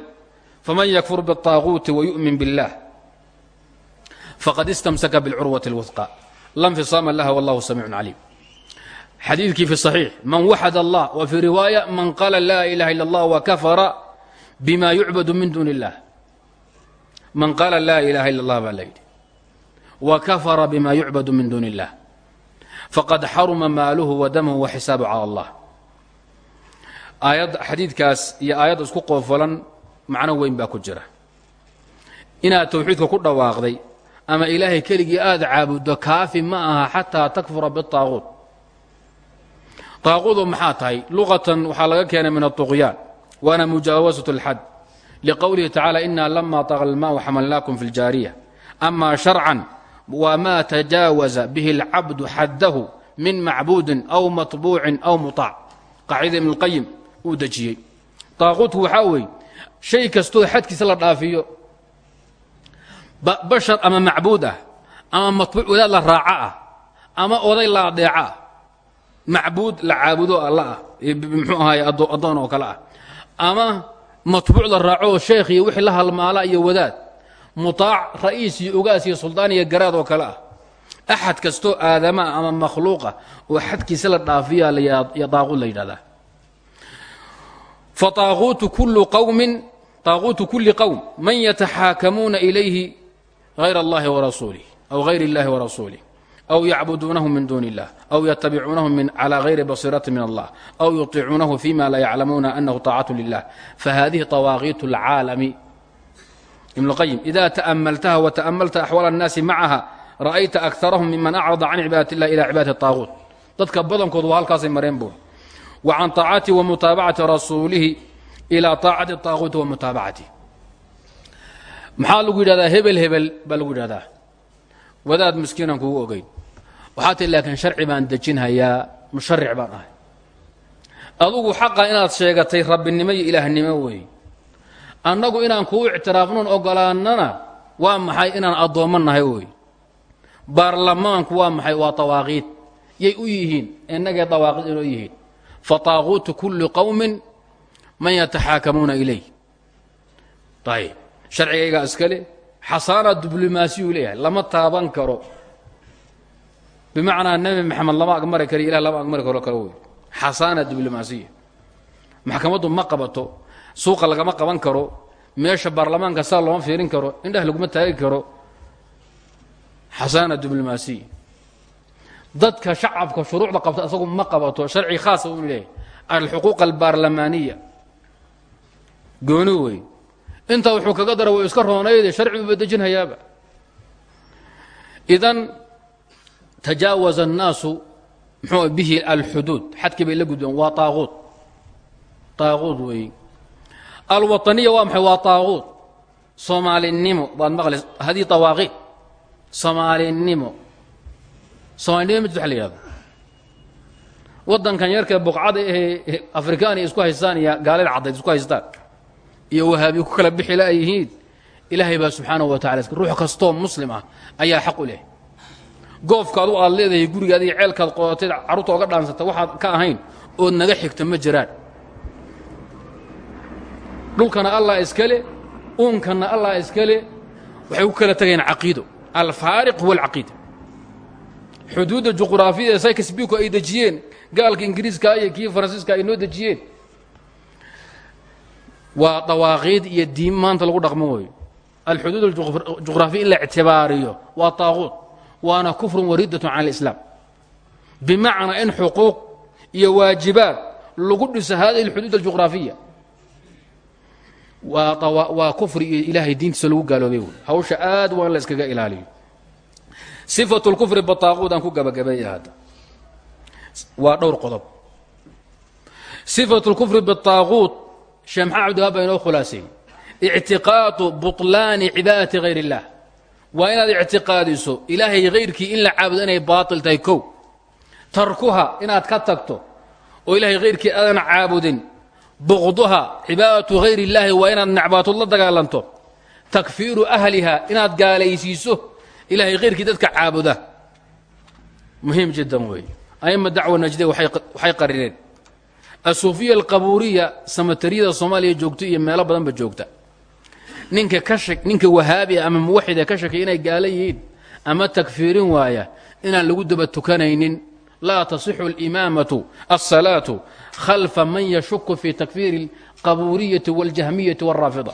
faman yakfur bالطaaquuti wayu'min biاllah faqad istamsaka bاlcurwaةi اlwثqa la nfisaama laha wallahu samiicu caliim xadiidkii fi صaxiix man waxad allah wa fii riwaaya man qaala laa ilaha illa اllah wakafara bima yucbadu min duuni اllah man qaala laa ilaha illa اllah baa la yidhi wakafara bima yucbadu min duuni اllah faqad xaruma maaluhu wa damhu wa xisaabu cala allah. Aayad xadiidkaas iyo aayadda isku qoofolan macno weyn baa ku jira. Inaad tawxiidka ku dhawaaqday ama ilaahay keligii aada caabuddo kaafi ma aha xataa takfura bitaaquud taaquudu maxaa tahay? Luqatan waxaa laga keenay min altuqyaan waana mujaawasatu اlxad liqowlihi tacaala ina lama taqa almaau xamalnaakum fi اljaariya ama sharcan wma tajaawaza bihi اlcabdu xaddahu min macbuudin aw maطbuucin aw muطaac qaacidada ibn اlqayim uu dejiyey طaaquutku waxaa weeye shay kastoo xadkiisa la dhaafiyo bashar ama macbuud ah ama matbuuc wadaad la raaco ah ama oday la adeeco ah macbuud la caabudo alla ah muxuu ahaay addoon oo kale ah ama matbuuc la raaco oo sheekh iyo wixii la halmaala iyo wadaad mutaac ra'iis iyo ogaas iyo suldaan iyo garaad oo kale ah axad kastoo aadamaa ama makhluuqa oo xadkiisa la dhaafiya ya daaquud la yidhahdaa fa aaquutu kulli qowmin طaaquutu kuli qowm man yataxaakamuuna ilayhi hayr اllahi warasuulih aw hayr اllahi warasuulih aw yacbuduunahu min duuni اllah aw yatabicuunahu calى hayri basiirati min allah aw yuطicuunahu fima la yaclamuuna anahu طaacatu lilah fahadihi طawaaqiit اlcaalami ibn اlqayim ida ta'amaltaha wata'amalta axwaal الnaasi macaha ra'ayta akarahum miman acrada can cibaadati اllah ila cibaadati الطaaquut dadka badankoodu waa halkaasay mareen buuri wa can طaacati wa mutaabacati rasuulihi ilaa طaacati الطaaquuti wa mutaabacati maxaa lagu yidhahdaa hebel hebel baa lagu yidhahdaa wadaad miskiinan kugu ogeyn waxaa tii laakiin sharci baan dejinhayaa musharic baan ahay adugu xaqa inaad sheegatay rabbinimo iyo ilaahnimo weey annagu inaan kuu ictiraafnoon ogolaannana waa maxay inaan addoommo nahay baarlamaanku waa maxay? Waa dawaaqiid yay u yihiin. Innagee dawaaqiid inoo yihiin? Fa taaquutu kulli qowmin man yataxaakamuuna ilay. Ayib sharcigaygaa iskale xasaana diblomaasiyuu leeyahay. Lama taaban karo. Bimacnaa nebi maxamed lama agmari karo ilah lama agmari karo kale wey xasaana diblomaasiya maxkamaddu ma qabato suuqa lagama qaban karo meesha baarlamaanka saa looma fiirin karo indhaha laguma taagi karo. Xasaana diblomaasiy dadka shacabka shuruucda qabta asagu ma qabato sharci khaasa uu leeyahay. Alxuquuq albaarlamaaniya. Gooni wey intaa wuxuu kaga dara way iska roonayde sharci uba dejinhayaaba idan tajaawaza annaasu muxuu bihi alxuduud xadkii bay la gudbeen waa taaquud taaquud weeye alwaطaniya waa maxay? Waa طaaquud soomaalinimo. Baad maqlays haddii awaaqiid soomaalinimo. Soomaalinimo ma wa la yihahdo waddankan yarkee buqcada ahee afrikaan isku haystaan iyo gaalida caddayd isku haystaan iyo wahaabi ku kala bixi la yihiin ilaahay baa subxaanahu wa tacala ruux kastoo muslim ah ayaa xaq u leh. Goofkaadu aad leedahay gurigaad iyo ceelkaad qodatay carruurta oga dhaansata waxaad ka ahayn ood naga xigta ma jiraan dhulkana allah iskale uunkanna allah iskale waxay ku kala tegayaan caqiido. Alfaariq huwa xuduudda juquraafiyada saykasbiku ay dejiyeen gaalka ingiriiska iyo kii faransiiska ay noo dejiyeen waa dawaaqiid iyo diin maanta lagu dhaqmo weeyo alxuduud aljuqraafiya in la ictibaariyo waa taaquud waana kufrun wariddatun cala alislaam. Bimacnaa in xuquuq iyo waajibaad lagu dhiso hadihi alxuduud aljuqraafiya waa kufri iyo ilaahay diintiisa lagu gaaloobay wey hawsha aad waa la iskaga ilaaliyo. Sifatu lkufri bataaquud aan ku gabagabeeya hadda. Dhowr qodob. Sifatu lkufri bitaaquud sheekh maxamed abdiwaab baa inoo khulaaseeyey ictiqaadu buطlaani cibaadati hayr اllah waa inaad ictiqaadiso ilaahay hayrkii in la caabudo inay baatil tahay tarkuha inaad ka tagto oo ilahay hayrkii aadan caabudin buqduha cibaadatu hayr اllaahi waa inaad necbaatood la dagaalanto. Takfiiru ahliha inaad gaalaysiiso ilahay hayrkii dadka caabuda. Muhiim jiddan weeye. Aima dacwa najde waxay qarineen. Asuufiya alqabuuriya samatariyada soomaaliya joogta iyo meelo badanba joogta. Ninka ka shak ninka wahaabi ama muwaxida ka shakay inay gaala yihiin ama takfiirin waaya inaan lagu daba tukanaynin. Laa tasixu alimaamatu alsalaatu khalfa man yashuku fi takfiiri alqabuuriyati waاljahmiyati wاlraafida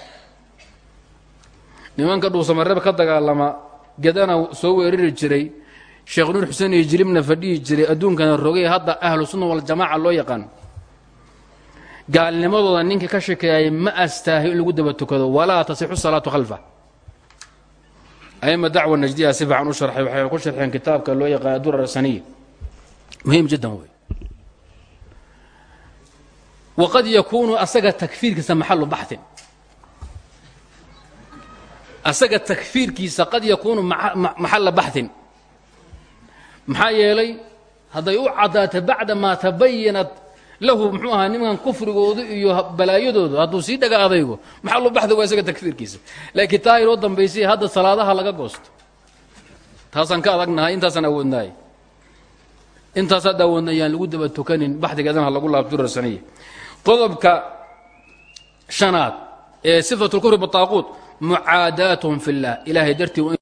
nimanka dhuusamareeb ka dagaalama gadana soo weerari jiray sheekh nuur xuseen iyo jilibna fadhihi jiray adduunkana rogay hadda ahlu sunna waljamaca loo yaqaan gaalnimadooda ninka ka shekeeyay ma astaahi in lagu daba tukado walaa tasixu salaatu khalfa aima dacwa najdiya si fiican u sharxay waxay ku sharxeen kitaabka loo yaqaan adurar saniya muhiim jiddan wey waqad yakuunu asaga takfiirkiisa maxalu baxin asaga takfiirkiisa qad yakuunu maxalla baxin maxaa yeelay hadday u caddaata bacda maa tabayanat lahu muxuu ahaa nimankan kufrigoodu iyo balaayadoodu hadduu sii dhaga adaygo maxaa loo baxda waa isaga takfiirkiisa laakiin taa inoo dambaysay hadda salaadaha laga goosto taasaan ka adagnahay intaasaan awoodnahay intaasaad awoodna ayaan lagu daba tukanin baxdigeedana ha lagu laabturarsaniya qodobka shanaad ee sifatu lkufri bitaaquud mucaadaatuhum fi llah ilaahay dartii